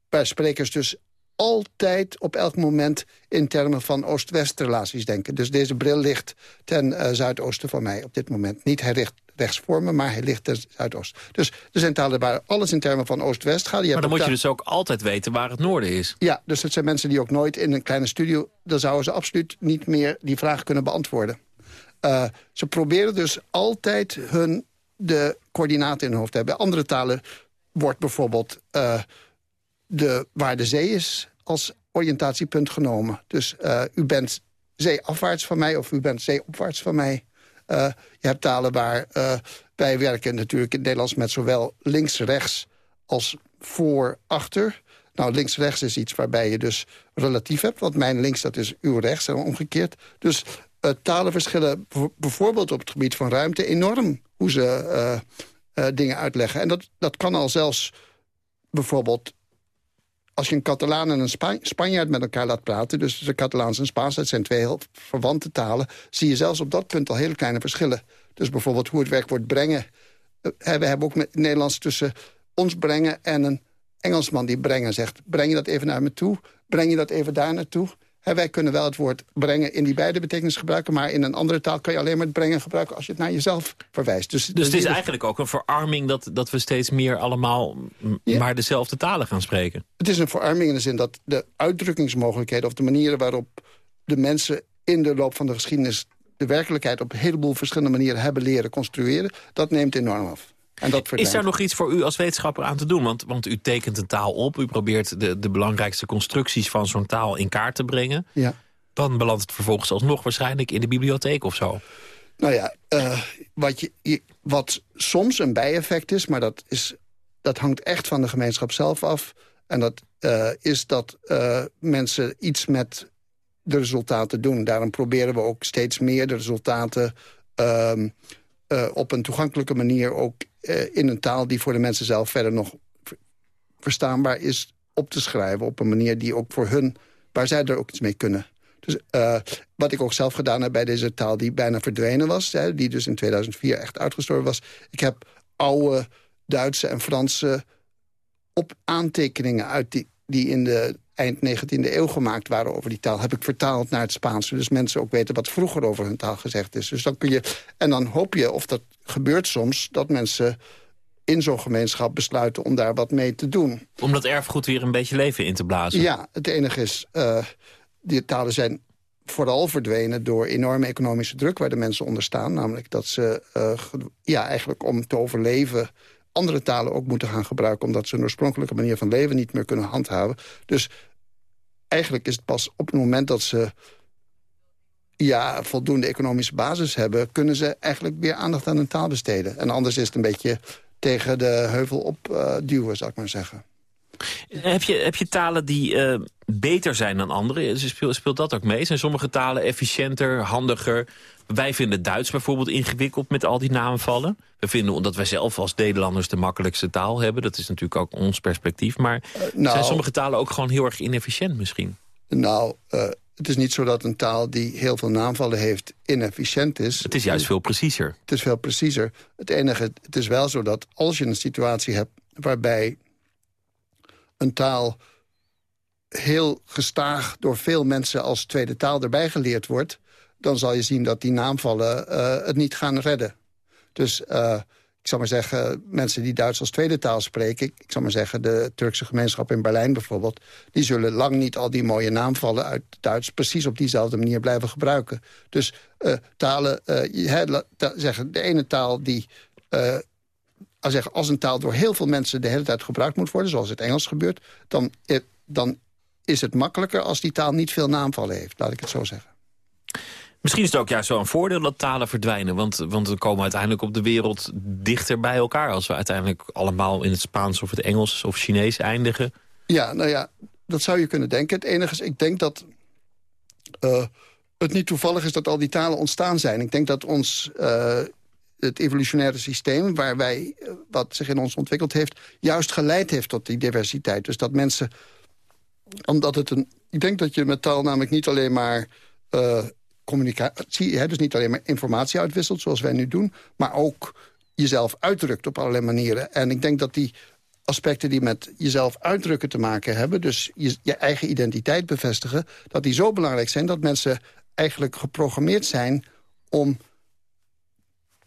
[SPEAKER 14] waar sprekers dus altijd op elk moment in termen van oost-west relaties denken. Dus deze bril ligt ten uh, zuidoosten van mij op dit moment. Niet hij ligt rechts voor me, maar hij ligt ten zuidoosten. Dus er zijn talen waar alles in termen van oost-west gaat.
[SPEAKER 10] maar dan moet je dus ook altijd weten waar het noorden is.
[SPEAKER 14] Ja, dus het zijn mensen die ook nooit in een kleine studio... dan zouden ze absoluut niet meer die vraag kunnen beantwoorden. Uh, ze proberen dus altijd hun de coördinaten in hun hoofd te hebben. Andere talen wordt bijvoorbeeld... Uh, de, waar de zee is als oriëntatiepunt genomen. Dus uh, u bent zeeafwaarts van mij of u bent zeeopwaarts van mij. Uh, je hebt talen waar uh, wij werken natuurlijk in het Nederlands... met zowel links-rechts als voor-achter. Nou, links-rechts is iets waarbij je dus relatief hebt. Want mijn links, dat is uw rechts en omgekeerd. Dus talen verschillen bijvoorbeeld op het gebied van ruimte enorm... hoe ze dingen uitleggen. En dat, dat kan al zelfs bijvoorbeeld als je een Catalaan en een Spanjaard met elkaar laat praten... dus de Catalaans en Spaans, dat zijn twee heel verwante talen... zie je zelfs op dat punt al hele kleine verschillen. Dus bijvoorbeeld hoe het werkwoord brengen... Uh, we hebben ook met Nederlands tussen ons brengen en een Engelsman die brengen zegt... breng je dat even naar me toe, breng je dat even daar naartoe wij kunnen wel het woord brengen in die beide betekenissen gebruiken... maar in een andere taal kan je alleen maar het brengen gebruiken... als je het naar jezelf verwijst.
[SPEAKER 10] Dus, dus het is eigenlijk ook een verarming dat, dat we steeds meer allemaal... maar dezelfde talen gaan spreken?
[SPEAKER 14] Het is een verarming in de zin dat de uitdrukkingsmogelijkheden... of de manieren waarop de mensen in de loop van de geschiedenis... de werkelijkheid op een heleboel verschillende manieren hebben leren construeren... dat neemt enorm af. En dat
[SPEAKER 10] is daar nog iets voor u als wetenschapper aan te doen? Want, want u tekent een taal op, u probeert de, de belangrijkste constructies van zo'n taal in kaart te brengen.
[SPEAKER 14] Ja.
[SPEAKER 10] Dan belandt het vervolgens alsnog waarschijnlijk in de bibliotheek of zo.
[SPEAKER 14] Nou ja, uh, wat, je, wat soms een bijeffect is, maar dat, is, dat hangt echt van de gemeenschap zelf af. En dat uh, is dat uh, mensen iets met de resultaten doen. Daarom proberen we ook steeds meer de resultaten... Uh, op een toegankelijke manier ook uh, in een taal die voor de mensen zelf verder nog verstaanbaar is op te schrijven. Op een manier die ook voor hun, waar zij er ook iets mee kunnen. Dus uh, wat ik ook zelf gedaan heb bij deze taal die bijna verdwenen was. Hè, die dus in 2004 echt uitgestorven was. Ik heb oude Duitse en Franse op aantekeningen uit die, die in de eind 19e eeuw gemaakt waren over die taal... heb ik vertaald naar het Spaans. Dus mensen ook weten wat vroeger over hun taal gezegd is. Dus dan kun je, en dan hoop je, of dat gebeurt soms... dat mensen in zo'n gemeenschap besluiten om daar wat mee te doen.
[SPEAKER 10] Om dat erfgoed weer een beetje leven in te blazen?
[SPEAKER 14] Ja, het enige is, uh, die talen zijn vooral verdwenen door enorme economische druk... waar de mensen onder staan. Namelijk dat ze uh, ja, eigenlijk om te overleven andere talen ook moeten gaan gebruiken... omdat ze een oorspronkelijke manier van leven niet meer kunnen handhaven. Dus eigenlijk is het pas op het moment dat ze ja, voldoende economische basis hebben... kunnen ze eigenlijk weer aandacht aan hun taal besteden. En anders is het een beetje tegen de heuvel op uh, duwen, zou ik maar zeggen.
[SPEAKER 10] Heb je, heb je talen die uh, beter zijn dan andere? Speelt dat ook mee? Zijn sommige talen efficiënter, handiger? Wij vinden Duits bijvoorbeeld ingewikkeld met al die namenvallen. We vinden omdat wij zelf als Nederlanders de makkelijkste taal hebben. Dat is natuurlijk ook ons perspectief. Maar uh, nou, zijn sommige talen ook gewoon heel erg inefficiënt misschien?
[SPEAKER 14] Nou, uh, het is niet zo dat een taal die heel veel naamvallen heeft inefficiënt is.
[SPEAKER 10] Het is juist veel preciezer.
[SPEAKER 14] Het is veel preciezer. Het enige, het is wel zo dat als je een situatie hebt waarbij een taal heel gestaag door veel mensen als tweede taal erbij geleerd wordt... dan zal je zien dat die naamvallen uh, het niet gaan redden. Dus uh, ik zal maar zeggen, mensen die Duits als tweede taal spreken... ik, zal maar zeggen, de Turkse gemeenschap in Berlijn bijvoorbeeld... die zullen lang niet al die mooie naamvallen uit Duits... precies op diezelfde manier blijven gebruiken. Dus uh, talen, zeggen, de ene taal die... als, als een taal door heel veel mensen de hele tijd gebruikt moet worden... zoals het Engels gebeurt, dan, dan is het makkelijker als die taal niet veel naamvallen heeft. Laat ik het zo zeggen.
[SPEAKER 10] Misschien is het ook juist wel een voordeel dat talen verdwijnen. Want, want we komen uiteindelijk op de wereld dichter bij elkaar... als we uiteindelijk allemaal in het Spaans of het Engels of Chinees eindigen.
[SPEAKER 14] Ja, nou ja, dat zou je kunnen denken. Het enige is, ik denk dat uh, het niet toevallig is dat al die talen ontstaan zijn. Ik denk dat ons... Uh, het evolutionaire systeem, waar wij, uh, wat zich in ons ontwikkeld heeft... juist geleid heeft tot die diversiteit. Dus dat mensen, omdat het een... Ik denk dat je met taal namelijk niet alleen maar communicatie, hè, dus niet alleen maar informatie uitwisselt zoals wij nu doen, maar ook jezelf uitdrukt op allerlei manieren. En ik denk dat die aspecten die met jezelf uitdrukken te maken hebben... dus je, je eigen identiteit bevestigen... dat die zo belangrijk zijn dat mensen eigenlijk geprogrammeerd zijn... om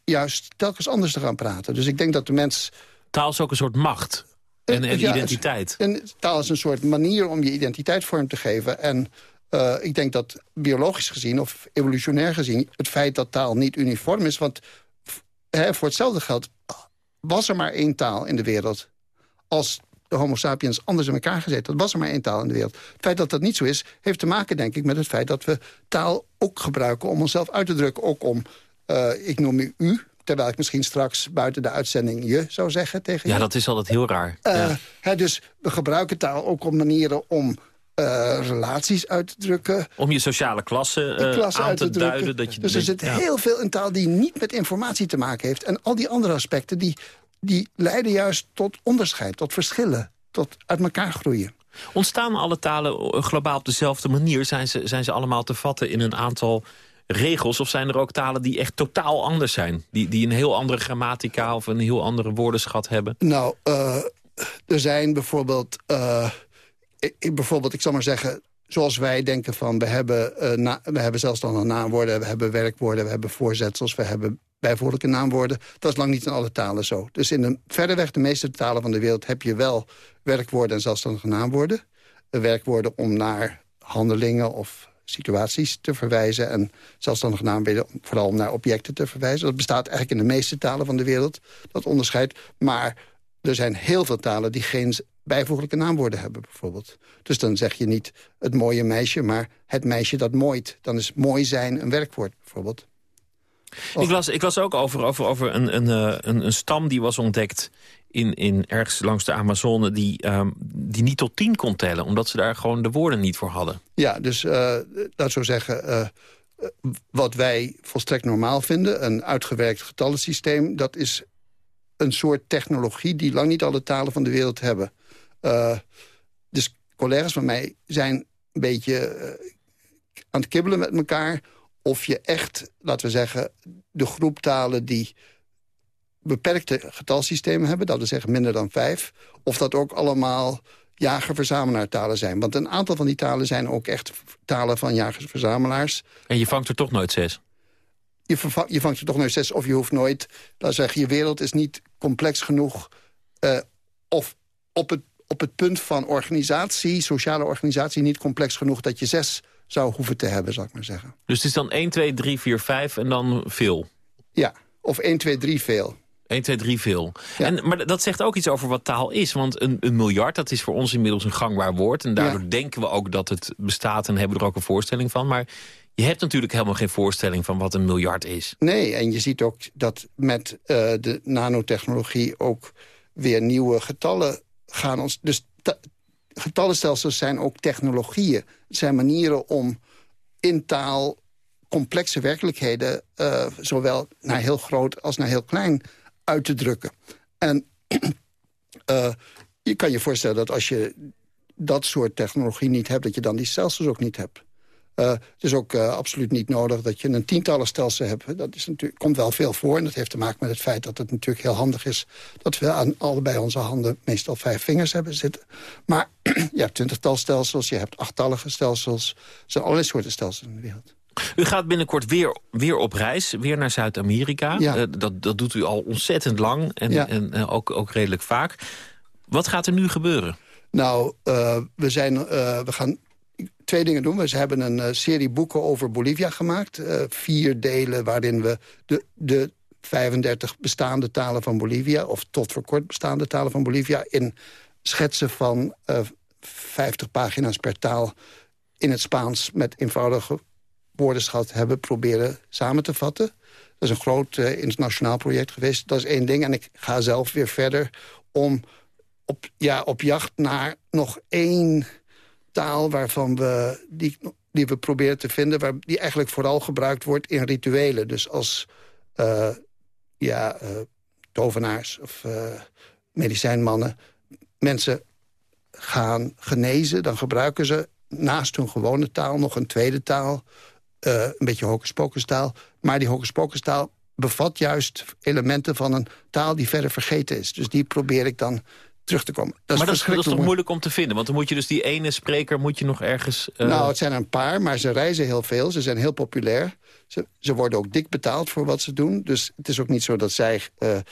[SPEAKER 14] juist telkens anders te gaan praten. Dus ik denk dat de mens...
[SPEAKER 10] Taal is ook een soort macht en, en identiteit.
[SPEAKER 14] En taal is een soort manier om je identiteit vorm te geven. En uh, ik denk dat biologisch gezien of evolutionair gezien... het feit dat taal niet uniform is... want hè, voor hetzelfde geld was er maar één taal in de wereld... als de homo sapiens anders in elkaar gezet. Dat was er maar één taal in de wereld. Het feit dat dat niet zo is, heeft te maken, denk ik... met het feit dat we taal ook gebruiken om onszelf uit te drukken. Ook om, uh, ik noem u u, terwijl ik misschien straks buiten de uitzending je zou zeggen tegen
[SPEAKER 10] Ja, dat is altijd heel raar. Uh, ja.
[SPEAKER 14] hè, dus we gebruiken taal ook op manieren om uh, relaties uit te drukken.
[SPEAKER 10] Om je sociale klasse, uh, klasse aan te, te duiden. Dat je
[SPEAKER 14] dus er zit heel veel in taal die niet met informatie te maken heeft. En al die andere aspecten die, die leiden juist tot onderscheid, tot verschillen. Tot uit elkaar groeien.
[SPEAKER 10] Ontstaan alle talen globaal op dezelfde manier? Zijn ze, zijn ze allemaal te vatten in een aantal regels? Of zijn er ook talen die echt totaal anders zijn? Die, die een heel andere grammatica of een heel andere woordenschat hebben?
[SPEAKER 14] Nou, uh, er zijn bijvoorbeeld... Uh, bijvoorbeeld, ik zal maar zeggen, zoals wij denken van... we hebben, uh, we hebben zelfstandige naamwoorden, we hebben werkwoorden... we hebben voorzetsels, we hebben bijvoeglijke naamwoorden. Dat is lang niet in alle talen zo. Dus in de, verreweg de meeste talen van de wereld... heb je wel werkwoorden en zelfstandige naamwoorden. werkwoorden om naar handelingen of situaties te verwijzen... en zelfstandige naamwoorden vooral om naar objecten te verwijzen. Dat bestaat eigenlijk in de meeste talen van de wereld, dat onderscheid. Maar er zijn heel veel talen die geen bijvoeglijke naamwoorden hebben bijvoorbeeld. Dus dan zeg je niet het mooie meisje, maar het meisje dat mooit. Dan is mooi zijn een werkwoord bijvoorbeeld.
[SPEAKER 10] Ik las, ik las ook over, over, over een, een, eh, een, een stam die was ontdekt in, in ergens langs de Amazone... Die, um, die niet tot tien kon tellen, omdat ze daar gewoon de woorden niet voor hadden.
[SPEAKER 14] Ja, dus uh, laat zo zeggen... Uh, wat wij volstrekt normaal vinden, een uitgewerkt getallensysteem... dat is een soort technologie die lang niet alle talen van de wereld hebben. Uh, dus collega's van mij zijn een beetje uh, aan het kibbelen met elkaar... of je echt, laten we zeggen, de groep talen die beperkte getalsystemen hebben... dat wil zeggen minder dan vijf... of dat ook allemaal jager-verzamelaar zijn. Want een aantal van die talen zijn ook echt talen van jagers-verzamelaars.
[SPEAKER 10] En je vangt er toch nooit zes?
[SPEAKER 14] Je, je vangt er toch nooit zes of je hoeft nooit... laten zeggen, je wereld is niet complex genoeg... Uh, of op het op het punt van organisatie, sociale organisatie... niet complex genoeg dat je zes zou hoeven te hebben, zou ik maar zeggen.
[SPEAKER 10] Dus het is dan 1, 2, 3, 4, 5 en dan veel?
[SPEAKER 14] Ja, of 1, 2, 3 veel.
[SPEAKER 10] 1, 2, 3 veel. Ja. En, maar dat zegt ook iets over wat taal is. Want een, een miljard, dat is voor ons inmiddels een gangbaar woord. En daardoor ja. denken we ook dat het bestaat en hebben we er ook een voorstelling van. Maar je hebt natuurlijk helemaal geen voorstelling van wat een miljard is.
[SPEAKER 14] Nee, en je ziet ook dat met uh, de nanotechnologie ook weer nieuwe getallen gaan ons... Dus getallenstelsels zijn ook technologieën. Het zijn manieren om in taal complexe werkelijkheden... Uh, zowel naar heel groot als naar heel klein uit te drukken. En uh, je kan je voorstellen dat als je dat soort technologie niet hebt... dat je dan die stelsels ook niet hebt. Uh, het is ook uh, absoluut niet nodig dat je een tientallenstelsel hebt. Dat is natuurlijk, komt wel veel voor en dat heeft te maken met het feit dat het natuurlijk heel handig is... dat we aan allebei onze handen meestal vijf vingers hebben zitten. Maar je hebt twintigtal stelsels, je hebt achttallige stelsels. Er zijn allerlei soorten stelsels in de wereld.
[SPEAKER 10] U gaat binnenkort weer, weer op reis, weer naar Zuid-Amerika.
[SPEAKER 14] Ja.
[SPEAKER 10] Eh, dat, dat doet u al ontzettend lang en,
[SPEAKER 14] Ja.
[SPEAKER 10] en eh, ook, ook redelijk vaak. Wat gaat er nu gebeuren?
[SPEAKER 14] Nou, eh, we, zijn, eh, we gaan twee dingen doen. We hebben een eh, serie boeken over Bolivia gemaakt. Eh, vier delen waarin we de, de 35 bestaande talen van Bolivia... of tot voor kort bestaande talen van Bolivia... in schetsen van eh 50 pagina's per taal in het Spaans... met eenvoudige woordenschat hebben proberen samen te vatten. Dat is een groot eh, internationaal project geweest. Dat is één ding. En ik ga zelf weer verder om op, ja, op jacht naar nog één taal waarvan we, die, die we proberen te vinden... Waar, die eigenlijk vooral gebruikt wordt in rituelen. Dus als eh, ja, eh, tovenaars of eh, medicijnmannen mensen gaan genezen... dan gebruiken ze naast hun gewone taal nog een tweede taal... een beetje hocus-pocus-taal. Maar die hocus-pocus-taal bevat juist elementen van een taal die verder vergeten is. Dus die probeer ik dan terug te komen.
[SPEAKER 10] maar dat is, dat is toch
[SPEAKER 14] moe-
[SPEAKER 10] moeilijk om te vinden? Want dan moet je dus die ene spreker moet je nog ergens... eh,
[SPEAKER 14] Nou, het zijn er een paar, maar ze reizen heel veel. Ze zijn heel populair. Ze, ze worden ook dik betaald voor wat ze doen. Dus het is ook niet zo dat zij eh, eh,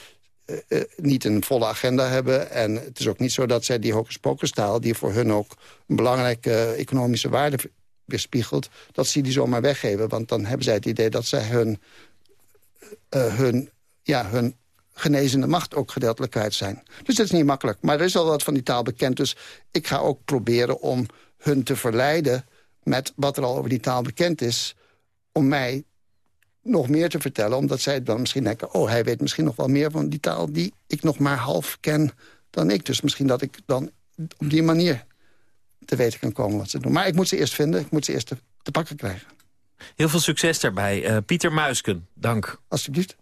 [SPEAKER 14] niet een volle agenda hebben. En het is ook niet zo dat zij die hocus-pocus-taal... die voor hun ook een belangrijke economische waarde weerspiegelt... dat ze die zomaar weggeven. Want dan hebben zij het idee dat zij hun, hun, ja, hun genezende macht ook gedeeltelijk kwijt zijn. Dus dat is niet makkelijk. Maar er is al wat van die taal bekend. Dus ik ga ook proberen om hun te verleiden... met wat er al over die taal bekend is... om mij nog meer te vertellen. Omdat zij dan misschien denken... oh, hij weet misschien nog wel meer van die taal... die ik nog maar half ken dan ik. Dus misschien dat ik dan op die manier te weten kan komen wat ze doen. Maar ik moet ze eerst vinden. Ik moet ze eerst te, te pakken krijgen.
[SPEAKER 10] Heel veel succes daarbij. Eh, Pieter Muisken, dank.
[SPEAKER 14] Alsjeblieft.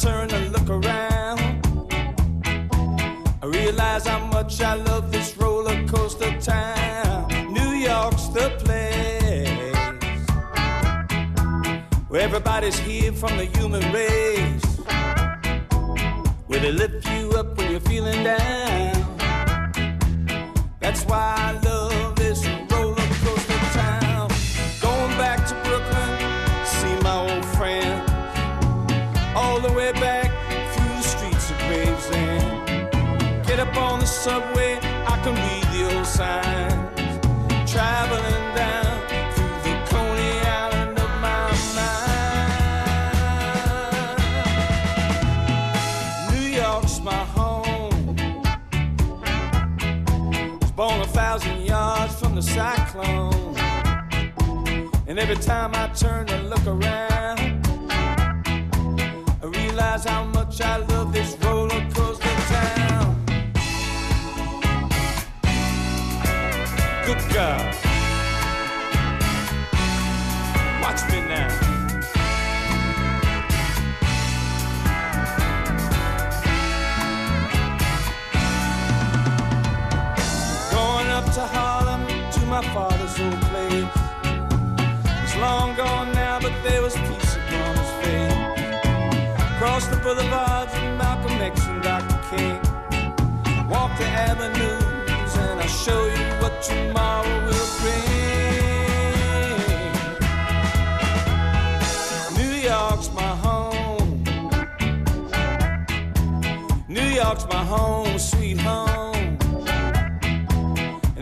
[SPEAKER 15] Turn my father's old place. It's long gone now, but there was peace upon his face. Cross the boulevards of Malcolm X and Dr. King. Walk the avenues, and I'll show you what tomorrow will bring. New York's my home. New York's my home, sweet home.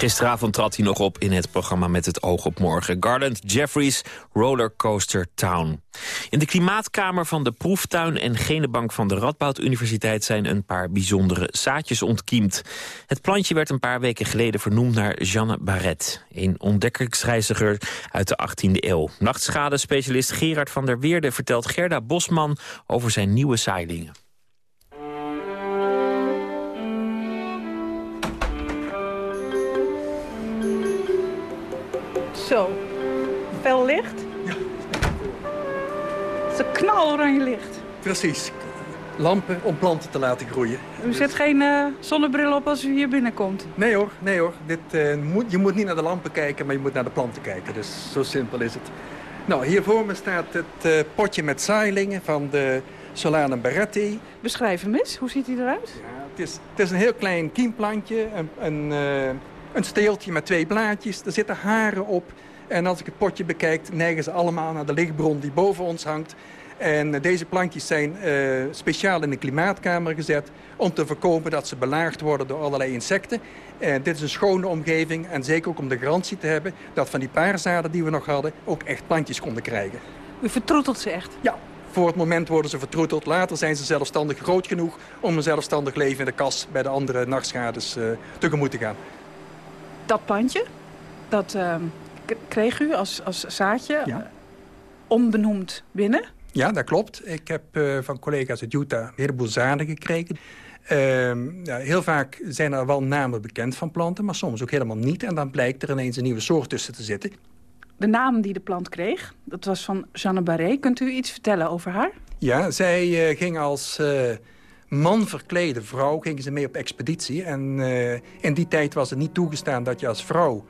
[SPEAKER 10] Gisteravond trad hij nog op in het programma Met het oog op morgen. Garland Jeffries Rollercoaster Town. In de klimaatkamer van de proeftuin en genenbank van de Radboud Universiteit... zijn een paar bijzondere zaadjes ontkiemd. Het plantje werd een paar weken geleden vernoemd naar Jeanne Barret. Een ontdekkingsreiziger uit de 18e eeuw. Nachtschadespecialist Gerard van der Weerde vertelt Gerda Bosman... over zijn nieuwe zaailingen.
[SPEAKER 16] Zo. Fel licht? Ja. Het is een knaloranje licht.
[SPEAKER 17] Precies. Lampen om planten te laten groeien.
[SPEAKER 16] U zet geen uh, zonnebril op als u hier binnenkomt?
[SPEAKER 17] Nee hoor, nee hoor. Dit, uh, moet, je moet niet naar de lampen kijken, maar je moet naar de planten kijken. Dus zo simpel is het. Nou, hier voor me staat het uh, potje met zaailingen van de Solanum Beretti.
[SPEAKER 16] Beschrijf hem eens. Hoe ziet hij eruit?
[SPEAKER 17] Ja, het, is, het is een heel klein kiemplantje. Een, een, een steeltje met twee blaadjes. Er zitten haren op. En als ik het potje bekijk, neigen ze allemaal naar de lichtbron die boven ons hangt. En deze plantjes zijn uh, speciaal in de klimaatkamer gezet... om te voorkomen dat ze belaagd worden door allerlei insecten. En dit is een schone omgeving en zeker ook om de garantie te hebben... dat van die paarzaden die we nog hadden ook echt plantjes konden krijgen.
[SPEAKER 16] U vertroetelt ze echt?
[SPEAKER 17] Ja, voor het moment worden ze vertroeteld. Later zijn ze zelfstandig groot genoeg om een zelfstandig leven in de kas... bij de andere nachtschades uh, tegemoet te gaan.
[SPEAKER 16] Dat plantje, dat uh, kreeg u als, als zaadje ja. onbenoemd binnen...
[SPEAKER 17] Ja, dat klopt. Ik heb uh, van collega's uit Utah een heleboel zaden gekregen. Uh, ja, heel vaak zijn er wel namen bekend van planten, maar soms ook helemaal niet. En dan blijkt er ineens een nieuwe soort tussen te zitten.
[SPEAKER 16] De naam die de plant kreeg, dat was van Jeanne Barré. Kunt u iets vertellen over haar?
[SPEAKER 17] Ja, zij uh, ging als man verklede vrouw ging ze mee op expeditie. En in die tijd was het niet toegestaan dat je als vrouw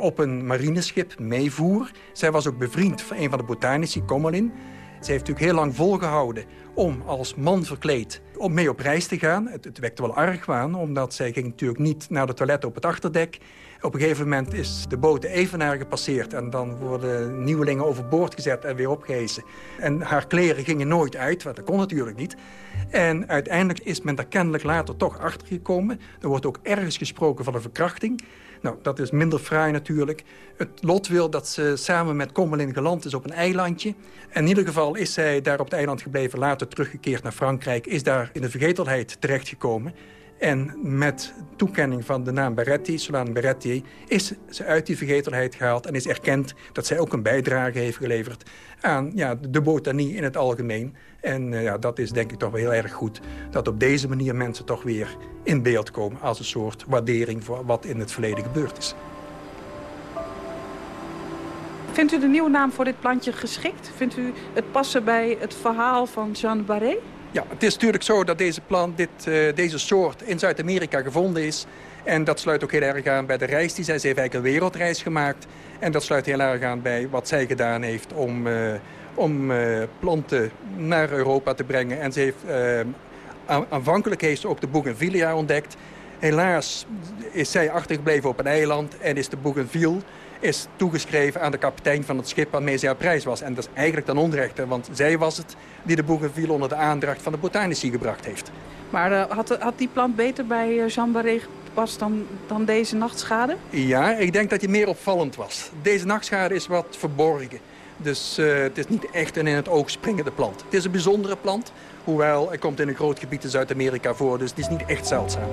[SPEAKER 17] op een marineschip meevoer. Zij was ook bevriend van een van de botanici, Kommelin. Ze heeft natuurlijk heel lang volgehouden om als man verkleed om mee op reis te gaan. Het, het wekte wel argwaan, omdat zij ging natuurlijk niet naar de toilet op het achterdek. Op een gegeven moment is de boot de Evenaar gepasseerd... en dan worden nieuwelingen overboord gezet en weer opgehezen. En haar kleren gingen nooit uit, want dat kon natuurlijk niet. En uiteindelijk is men daar kennelijk later toch achter gekomen. Er wordt ook ergens gesproken van een verkrachting. Nou, dat is minder fraai natuurlijk. Het lot wil dat ze samen met Kommelin geland is op een eilandje. En in ieder geval is zij daar op het eiland gebleven... later teruggekeerd naar Frankrijk, is daar in de vergetelheid terechtgekomen... En met toekenning van de naam Beretti, Solane Beretti... is ze uit die vergetelheid gehaald en is erkend dat zij ook een bijdrage heeft geleverd... aan ja, de botanie in het algemeen. En uh, ja, dat is denk ik toch wel heel erg goed... dat op deze manier mensen toch weer in beeld komen... als een soort waardering voor wat in het verleden gebeurd is.
[SPEAKER 16] Vindt u de nieuwe naam voor dit plantje geschikt? Vindt u het passen bij het verhaal van Jean Barré?
[SPEAKER 17] Ja, het is natuurlijk zo dat deze plant, dit, uh, deze soort in Zuid-Amerika gevonden is. En dat sluit ook heel erg aan bij de reis die zij. Ze heeft eigenlijk een wereldreis gemaakt. En dat sluit heel erg aan bij wat zij gedaan heeft om, uh, om uh, planten naar Europa te brengen. En ze heeft, aanvankelijk heeft ze ook de bougainvillea ontdekt. Helaas is zij achtergebleven op een eiland en is de bougainville is toegeschreven aan de kapitein van het schip waarmee zij op reis was. En dat is eigenlijk ten onrechte, want zij was het die de bougainville onder de aandracht van de botanici gebracht heeft.
[SPEAKER 16] Maar uh, had, had, die plant beter bij uh, Jean Barré gepast dan, dan deze nachtschade?
[SPEAKER 17] Ja, ik denk dat die meer opvallend was. Deze nachtschade is wat verborgen. Dus uh, het is niet echt een in het oog springende plant. Het is een bijzondere plant, hoewel het komt in een groot gebied in Zuid-Amerika voor. Dus het is niet echt zeldzaam.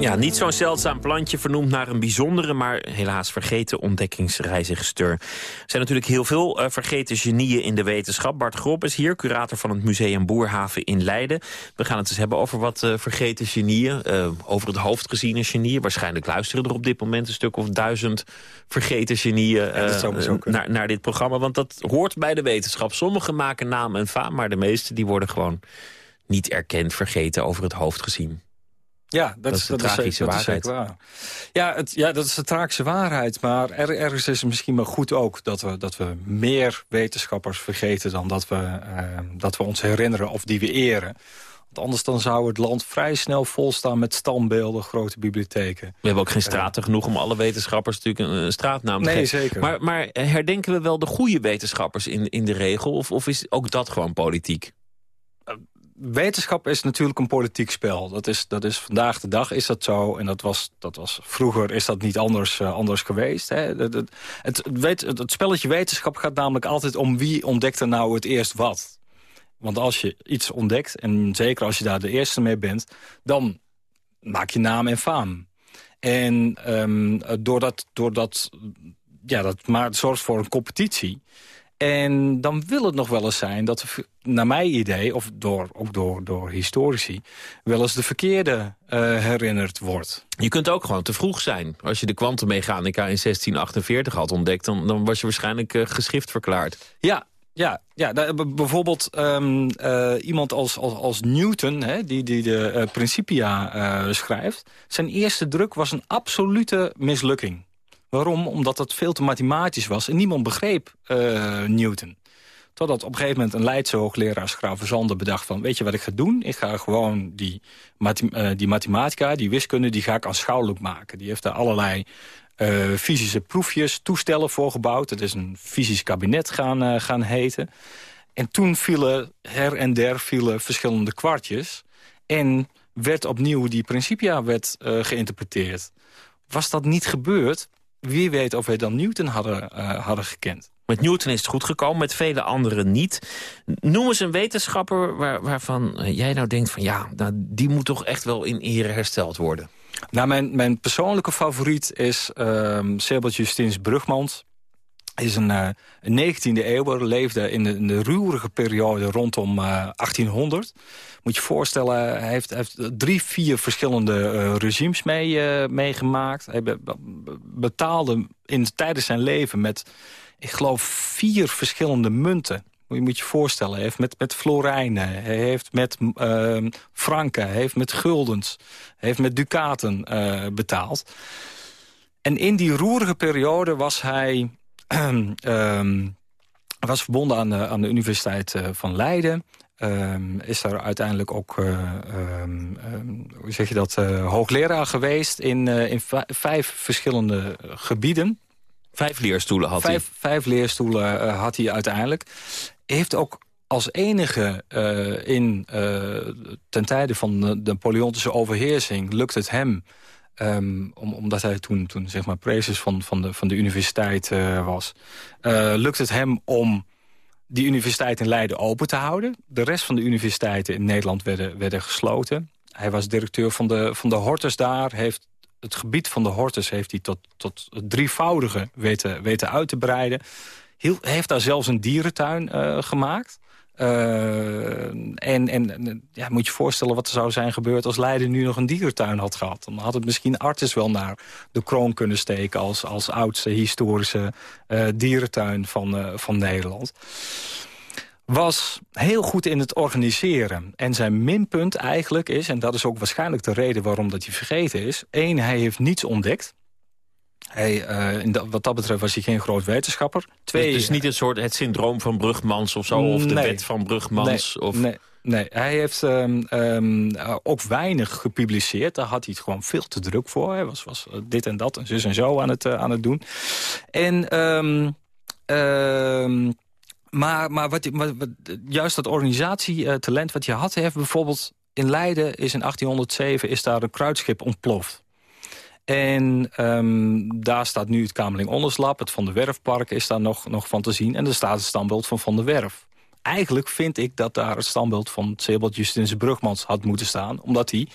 [SPEAKER 10] Ja, niet zo'n zeldzaam plantje vernoemd naar een bijzondere... maar helaas vergeten ontdekkingsreiziger. Er zijn natuurlijk heel veel uh, vergeten genieën in de wetenschap. Bart Grop is hier, curator van het Museum Boerhaven in Leiden. We gaan het eens hebben over wat uh, vergeten genieën. Uh, over het hoofd geziene genieën. Waarschijnlijk luisteren er op dit moment een stuk of duizend vergeten genieën ja, naar, naar dit programma. Want dat hoort bij de wetenschap. Sommigen maken naam en faam, maar de meeste die worden gewoon niet erkend, vergeten, over het hoofd gezien.
[SPEAKER 18] Ja, dat,
[SPEAKER 10] dat is de dat tragische
[SPEAKER 18] is,
[SPEAKER 10] waarheid.
[SPEAKER 18] Dat is waar. Ja, het, ja, dat is de tragische waarheid. Maar er, ergens is het misschien maar goed ook dat we, dat we meer wetenschappers vergeten... dan dat we, uh, dat we ons herinneren of die we eren. Want anders dan zou het land vrij snel volstaan met standbeelden, grote bibliotheken.
[SPEAKER 10] We hebben ook geen straten genoeg om alle wetenschappers natuurlijk een, een straatnaam te
[SPEAKER 18] nee,
[SPEAKER 10] geven.
[SPEAKER 18] Zeker.
[SPEAKER 10] Maar, maar herdenken we wel de goede wetenschappers in, in de regel? Of, of is ook dat gewoon politiek?
[SPEAKER 18] Wetenschap is natuurlijk een politiek spel. Dat is, dat is vandaag de dag is dat zo. En dat was, dat was vroeger is dat niet anders, uh, anders geweest. Hè? Het, het, het, spelletje wetenschap gaat namelijk altijd om wie ontdekt er nou het eerst wat. Want als je iets ontdekt, en zeker als je daar de eerste mee bent... dan maak je naam en faam. En um, doordat, doordat ja, dat maar zorgt voor een competitie... En dan wil het nog wel eens zijn dat, naar mijn idee, of door, ook door, door historici... wel eens de verkeerde uh, herinnerd wordt.
[SPEAKER 10] Je kunt ook gewoon te vroeg zijn. Als je de kwantummechanica in 1648 had ontdekt... dan, dan was je waarschijnlijk uh, geschift verklaard.
[SPEAKER 18] Ja, ja, ja bijvoorbeeld um, uh, iemand als, als, als Newton, hè, die, die de Principia schrijft... zijn eerste druk was een absolute mislukking. Waarom? Omdat het veel te mathematisch was en niemand begreep uh, Newton. Totdat op een gegeven moment een Leidse hoogleraar Schravenzande bedacht van... weet je wat ik ga doen? Ik ga gewoon die, uh, die mathematica, die wiskunde, die ga ik aanschouwelijk maken. Die heeft daar allerlei uh, fysische proefjes, toestellen voor gebouwd. Het is een fysisch kabinet gaan, gaan heten. En toen vielen her en der vielen verschillende kwartjes. En werd opnieuw die Principia werd, geïnterpreteerd. Was dat niet gebeurd, wie weet of wij dan Newton hadden, uh, hadden gekend.
[SPEAKER 10] Met Newton is het goed gekomen, met vele anderen niet. Noem eens een wetenschapper waar, waarvan eh, jij nou denkt... van ja, nou, die moet toch echt wel in ere hersteld worden.
[SPEAKER 18] Nou, mijn, mijn persoonlijke favoriet is um, Sebald Justins Brugmans is een, uh, een 19e eeuwer, leefde in de, in periode rondom uh, 1800. Moet je voorstellen, hij heeft, heeft drie, vier verschillende uh, regimes mee, meegemaakt. Hij be, betaalde in, tijdens zijn leven met, ik geloof, vier verschillende munten. Je moet je voorstellen, hij heeft met, met florijnen, hij heeft met ehm, franken, hij heeft met guldens, hij heeft met ducaten betaald. En in die roerige periode was hij um, was verbonden aan de, aan de Universiteit uh, van Leiden. Um, is daar uiteindelijk ook, uh, um, hoe zeg je dat, uh, hoogleraar geweest in, in vijf verschillende gebieden.
[SPEAKER 10] Vijf leerstoelen had
[SPEAKER 18] vijf,
[SPEAKER 10] hij?
[SPEAKER 18] Vijf leerstoelen had hij uiteindelijk. Heeft ook als enige in, ten tijde van de Napoleontische overheersing... lukt het hem Um, om, omdat hij toen, toen zeg maar van, van, de, van de universiteit uh, was... Uh, lukt het hem om die universiteit in Leiden open te houden. De rest van de universiteiten in Nederland werden, werden gesloten. Hij was directeur van de, van de Hortus daar. Heeft het gebied van de Hortus heeft hij tot, tot het drievoudige weten, weten uit te breiden. Hij heeft daar zelfs een dierentuin uh, gemaakt. Uh, en en ja, moet je voorstellen wat er zou zijn gebeurd... als Leiden nu nog een dierentuin had gehad. Dan had het misschien Artis wel naar de kroon kunnen steken... als, als oudste historische uh, dierentuin van, uh, van Nederland. Was heel goed in het organiseren. En zijn minpunt eigenlijk is... en dat is ook waarschijnlijk de reden waarom dat hij vergeten is... één, hij heeft niets ontdekt... Hij, uh, wat dat betreft was hij geen groot wetenschapper.
[SPEAKER 10] Twee, dus, dus niet een soort het syndroom van Brugmans of zo? Of de wet van Brugmans?
[SPEAKER 18] Nee,
[SPEAKER 10] of...
[SPEAKER 18] nee, nee. hij heeft um, um, ook weinig gepubliceerd. Daar had hij het gewoon veel te druk voor. Hij was, was dit en dat en zus en zo aan het, uh, aan het doen. En... Um, maar maar wat, wat, wat, juist dat organisatietalent wat je had... heeft bijvoorbeeld in Leiden is in 1807 is daar een kruidschip ontploft. En um, daar staat nu het Kamerling Onderslap. Het Van der Werfpark is daar nog, nog van te zien. En er staat het standbeeld van Van der Werf. Eigenlijk vind ik dat daar het standbeeld van Sebald Justinus Brugmans had moeten staan. Omdat hij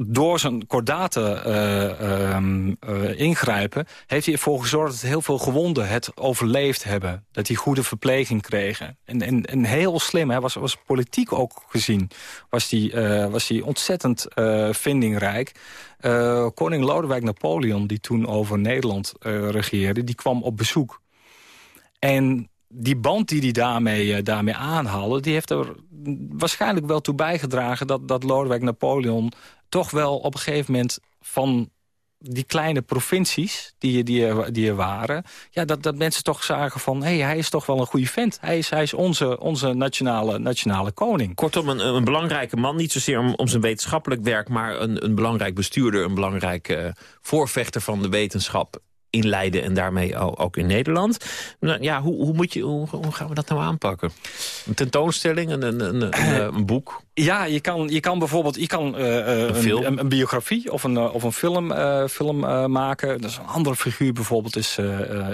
[SPEAKER 18] door zijn kordate uh, um, uh, ingrijpen... heeft hij ervoor gezorgd dat heel veel gewonden het overleefd hebben. Dat die goede verpleging kregen. En, en, en heel slim, hij was, was politiek ook gezien... was hij uh, was ontzettend vindingrijk. koning Lodewijk Napoleon, die toen over Nederland regeerde... die kwam op bezoek. En die band die hij daarmee, daarmee aanhaalde... die heeft er waarschijnlijk wel toe bijgedragen... dat, dat Lodewijk Napoleon toch wel op een gegeven moment van die kleine provincies die, die, die er waren... Ja, dat, dat mensen toch zagen van... hé, hey, hij is toch wel een goede vent. Hij is, hij is onze, onze nationale, nationale koning.
[SPEAKER 10] Kortom, een, een belangrijke man. Niet zozeer om, om zijn wetenschappelijk werk... maar een, een belangrijk bestuurder, een belangrijk uh, voorvechter van de wetenschap in Leiden en daarmee ook in Nederland. Nou, ja, hoe, hoe, moet je, hoe, hoe, gaan we dat nou aanpakken? Een tentoonstelling, een, een, een, een, een boek?
[SPEAKER 18] Ja, je kan, je kan bijvoorbeeld je kan, een, een, een, biografie of een, of een film, film maken. Dus een andere figuur bijvoorbeeld is,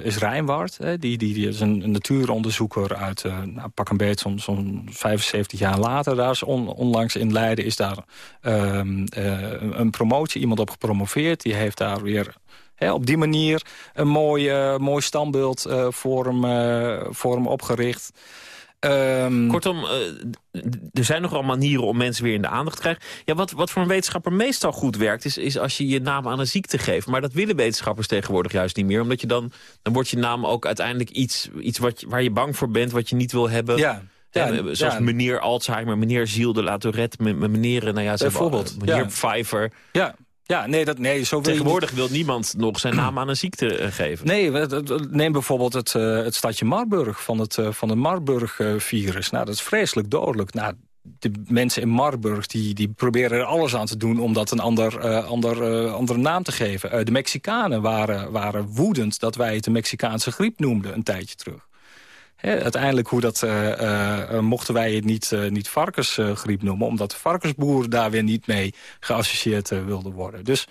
[SPEAKER 18] is Rijnwaard. Hè. Die, die, die is een, natuuronderzoeker uit nou, pak een beetje zo'n zo'n 75 jaar later. Daar is on, onlangs in Leiden is daar ehm, een promotie, iemand op gepromoveerd. Die heeft daar weer op die manier een mooi, uh, mooi standbeeld uh, voor, hem, uh, voor hem opgericht.
[SPEAKER 10] Um, Kortom, er zijn nogal manieren om mensen weer in de aandacht te krijgen. Ja, wat, wat voor een wetenschapper meestal goed werkt... Is, is als je je naam aan een ziekte geeft. Maar dat willen wetenschappers tegenwoordig juist niet meer. Omdat je dan, dan wordt je naam ook uiteindelijk iets, iets wat, waar je bang voor bent... wat je niet wil hebben.
[SPEAKER 18] Ja.
[SPEAKER 10] Ja, zoals meneer Alzheimer, meneer Gilles de La Tourette, meneer, nou ja,
[SPEAKER 18] bijvoorbeeld,
[SPEAKER 10] meneer ja. Pfeiffer.
[SPEAKER 18] Ja, ja, nee, dat, nee, zo
[SPEAKER 10] Tegenwoordig wil niemand nog zijn naam aan een ziekte uh, geven.
[SPEAKER 18] Nee, neem bijvoorbeeld het, uh, het stadje Marburg van het, uh, van het Marburg-virus. nou, dat is vreselijk dodelijk. Nou, de mensen in Marburg die, die proberen er alles aan te doen... om dat een ander, ander, andere naam te geven. de Mexicanen waren, waren woedend dat wij het de Mexicaanse griep noemden een tijdje terug uiteindelijk hoe dat, uh, mochten wij het niet, niet varkensgriep noemen... omdat de varkensboer daar weer niet mee geassocieerd wilde worden. Dus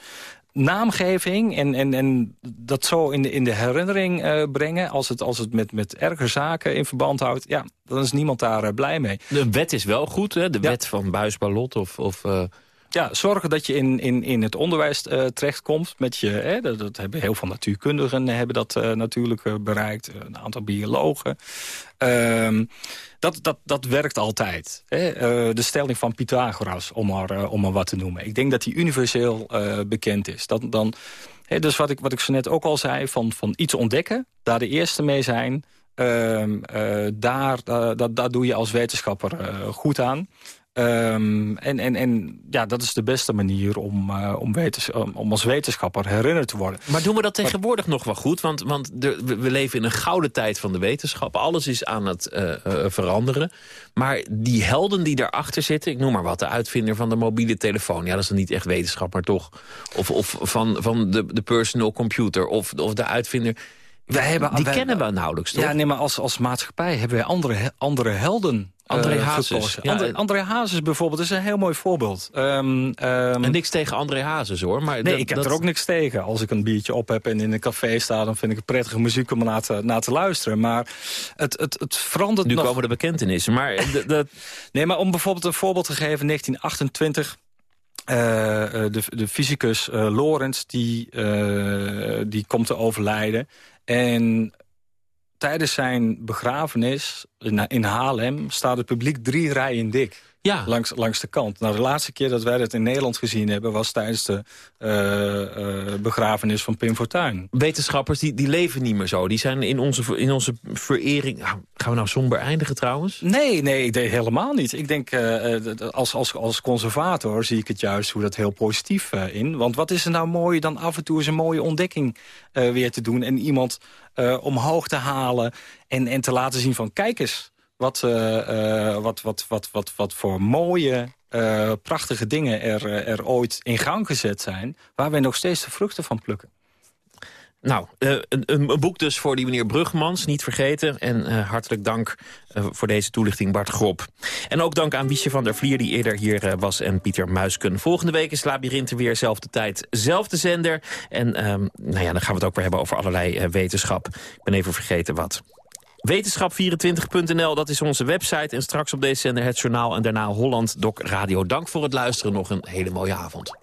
[SPEAKER 18] naamgeving en, en, en dat zo in de, in de herinnering brengen... als het, als het met, met erge zaken in verband houdt... ja, dan is niemand daar blij mee.
[SPEAKER 10] De wet is wel goed, hè? de wet van Buis-Ballot of... of
[SPEAKER 18] ja, zorgen dat je in, in, in het onderwijs uh, terechtkomt. Met je, hè, dat, hebben heel veel natuurkundigen hebben dat uh, natuurlijk bereikt. Een aantal biologen. Ehm, dat, dat, dat werkt altijd. Hè? de stelling van Pythagoras, om maar, om maar wat te noemen. Ik denk dat die universeel bekend is. Dat, dan, hè, dus wat ik, wat ik zo net ook al zei, van, van iets ontdekken. Daar de eerste mee zijn. Ehm, daar, dat, daar doe je als wetenschapper goed aan. Um, en, en, en ja, dat is de beste manier om, uh, om, om als wetenschapper herinnerd te worden.
[SPEAKER 10] Maar doen we dat tegenwoordig nog wel goed? Want, want we leven in een gouden tijd van de wetenschap. Alles is aan het uh, uh, veranderen. Maar die helden die daarachter zitten... ik noem maar wat, de uitvinder van de mobiele telefoon... ja, dat is dan niet echt wetenschap, maar toch. Of, of van, van de, de personal computer, of, of de uitvinder... Wij hebben, die kennen we nauwelijks, toch?
[SPEAKER 18] Ja, nee, maar als, als maatschappij hebben wij andere, andere helden
[SPEAKER 10] André uh, Hazes.
[SPEAKER 18] Ja, André, André Hazes bijvoorbeeld is een heel mooi voorbeeld. Um,
[SPEAKER 10] um, en niks tegen André Hazes hoor. Maar
[SPEAKER 18] nee, ik heb er ook niks tegen. Als ik een biertje op heb en in een café sta... dan vind ik het prettige muziek om naar te, naar te luisteren. Maar het, het, het verandert
[SPEAKER 10] nu
[SPEAKER 18] nog...
[SPEAKER 10] komen de bekentenissen. Maar
[SPEAKER 18] nee, maar om bijvoorbeeld een voorbeeld te geven. 1928... Uh, de, de fysicus uh, Lorentz die, die komt te overlijden. En tijdens zijn begrafenis in Haarlem staat het publiek drie rijen dik. Ja. Langs, langs de kant. Nou, de laatste keer dat wij dat in Nederland gezien hebben... was tijdens de uh, uh, begrafenis van Pim Fortuyn.
[SPEAKER 10] Wetenschappers die, die leven niet meer zo. Die zijn in onze, in onze verering... Nou, gaan we nou somber eindigen trouwens?
[SPEAKER 18] Nee, nee, ik denk helemaal niet. Ik denk, uh, als, als, als conservator zie ik het juist hoe dat heel positief in. Want wat is er nou mooi dan af en toe eens een mooie ontdekking weer te doen... en iemand omhoog te halen en, en te laten zien van... kijk eens, wat, uh, wat, wat, wat, wat, wat voor mooie, uh, prachtige dingen er, er ooit in gang gezet zijn... waar wij nog steeds de vruchten van plukken.
[SPEAKER 10] Nou, een, boek dus voor die meneer Brugmans, niet vergeten. En hartelijk dank voor deze toelichting Bart Grop. En ook dank aan Wiesje van der Vlier, die eerder hier was, en Pieter Muisken. Volgende week is Labyrinth weer, zelfde tijd, zelfde zender. En nou ja, dan gaan we het ook weer hebben over allerlei wetenschap. Ik ben even vergeten wat. Wetenschap24.nl, dat is onze website. En straks op deze zender het journaal en daarna Holland Doc Radio. Dank voor het luisteren. Nog een hele mooie avond.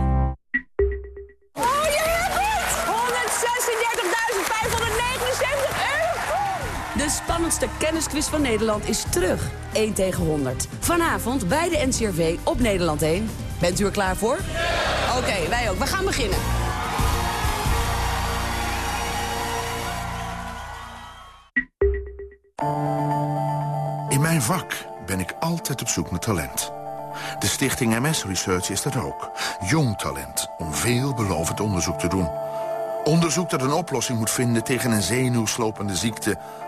[SPEAKER 19] De spannende
[SPEAKER 20] grootste kennisquiz van Nederland is terug. 1 tegen 100. Vanavond bij de NCRV op Nederland 1. Bent u er klaar voor? Oké, wij ook. We gaan beginnen.
[SPEAKER 21] In mijn vak ben ik altijd op zoek naar talent. De stichting MS Research is dat ook. Jong talent om veelbelovend onderzoek te doen. Onderzoek dat een oplossing moet vinden tegen een zenuwslopende ziekte...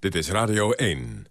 [SPEAKER 19] Dit is Radio 1.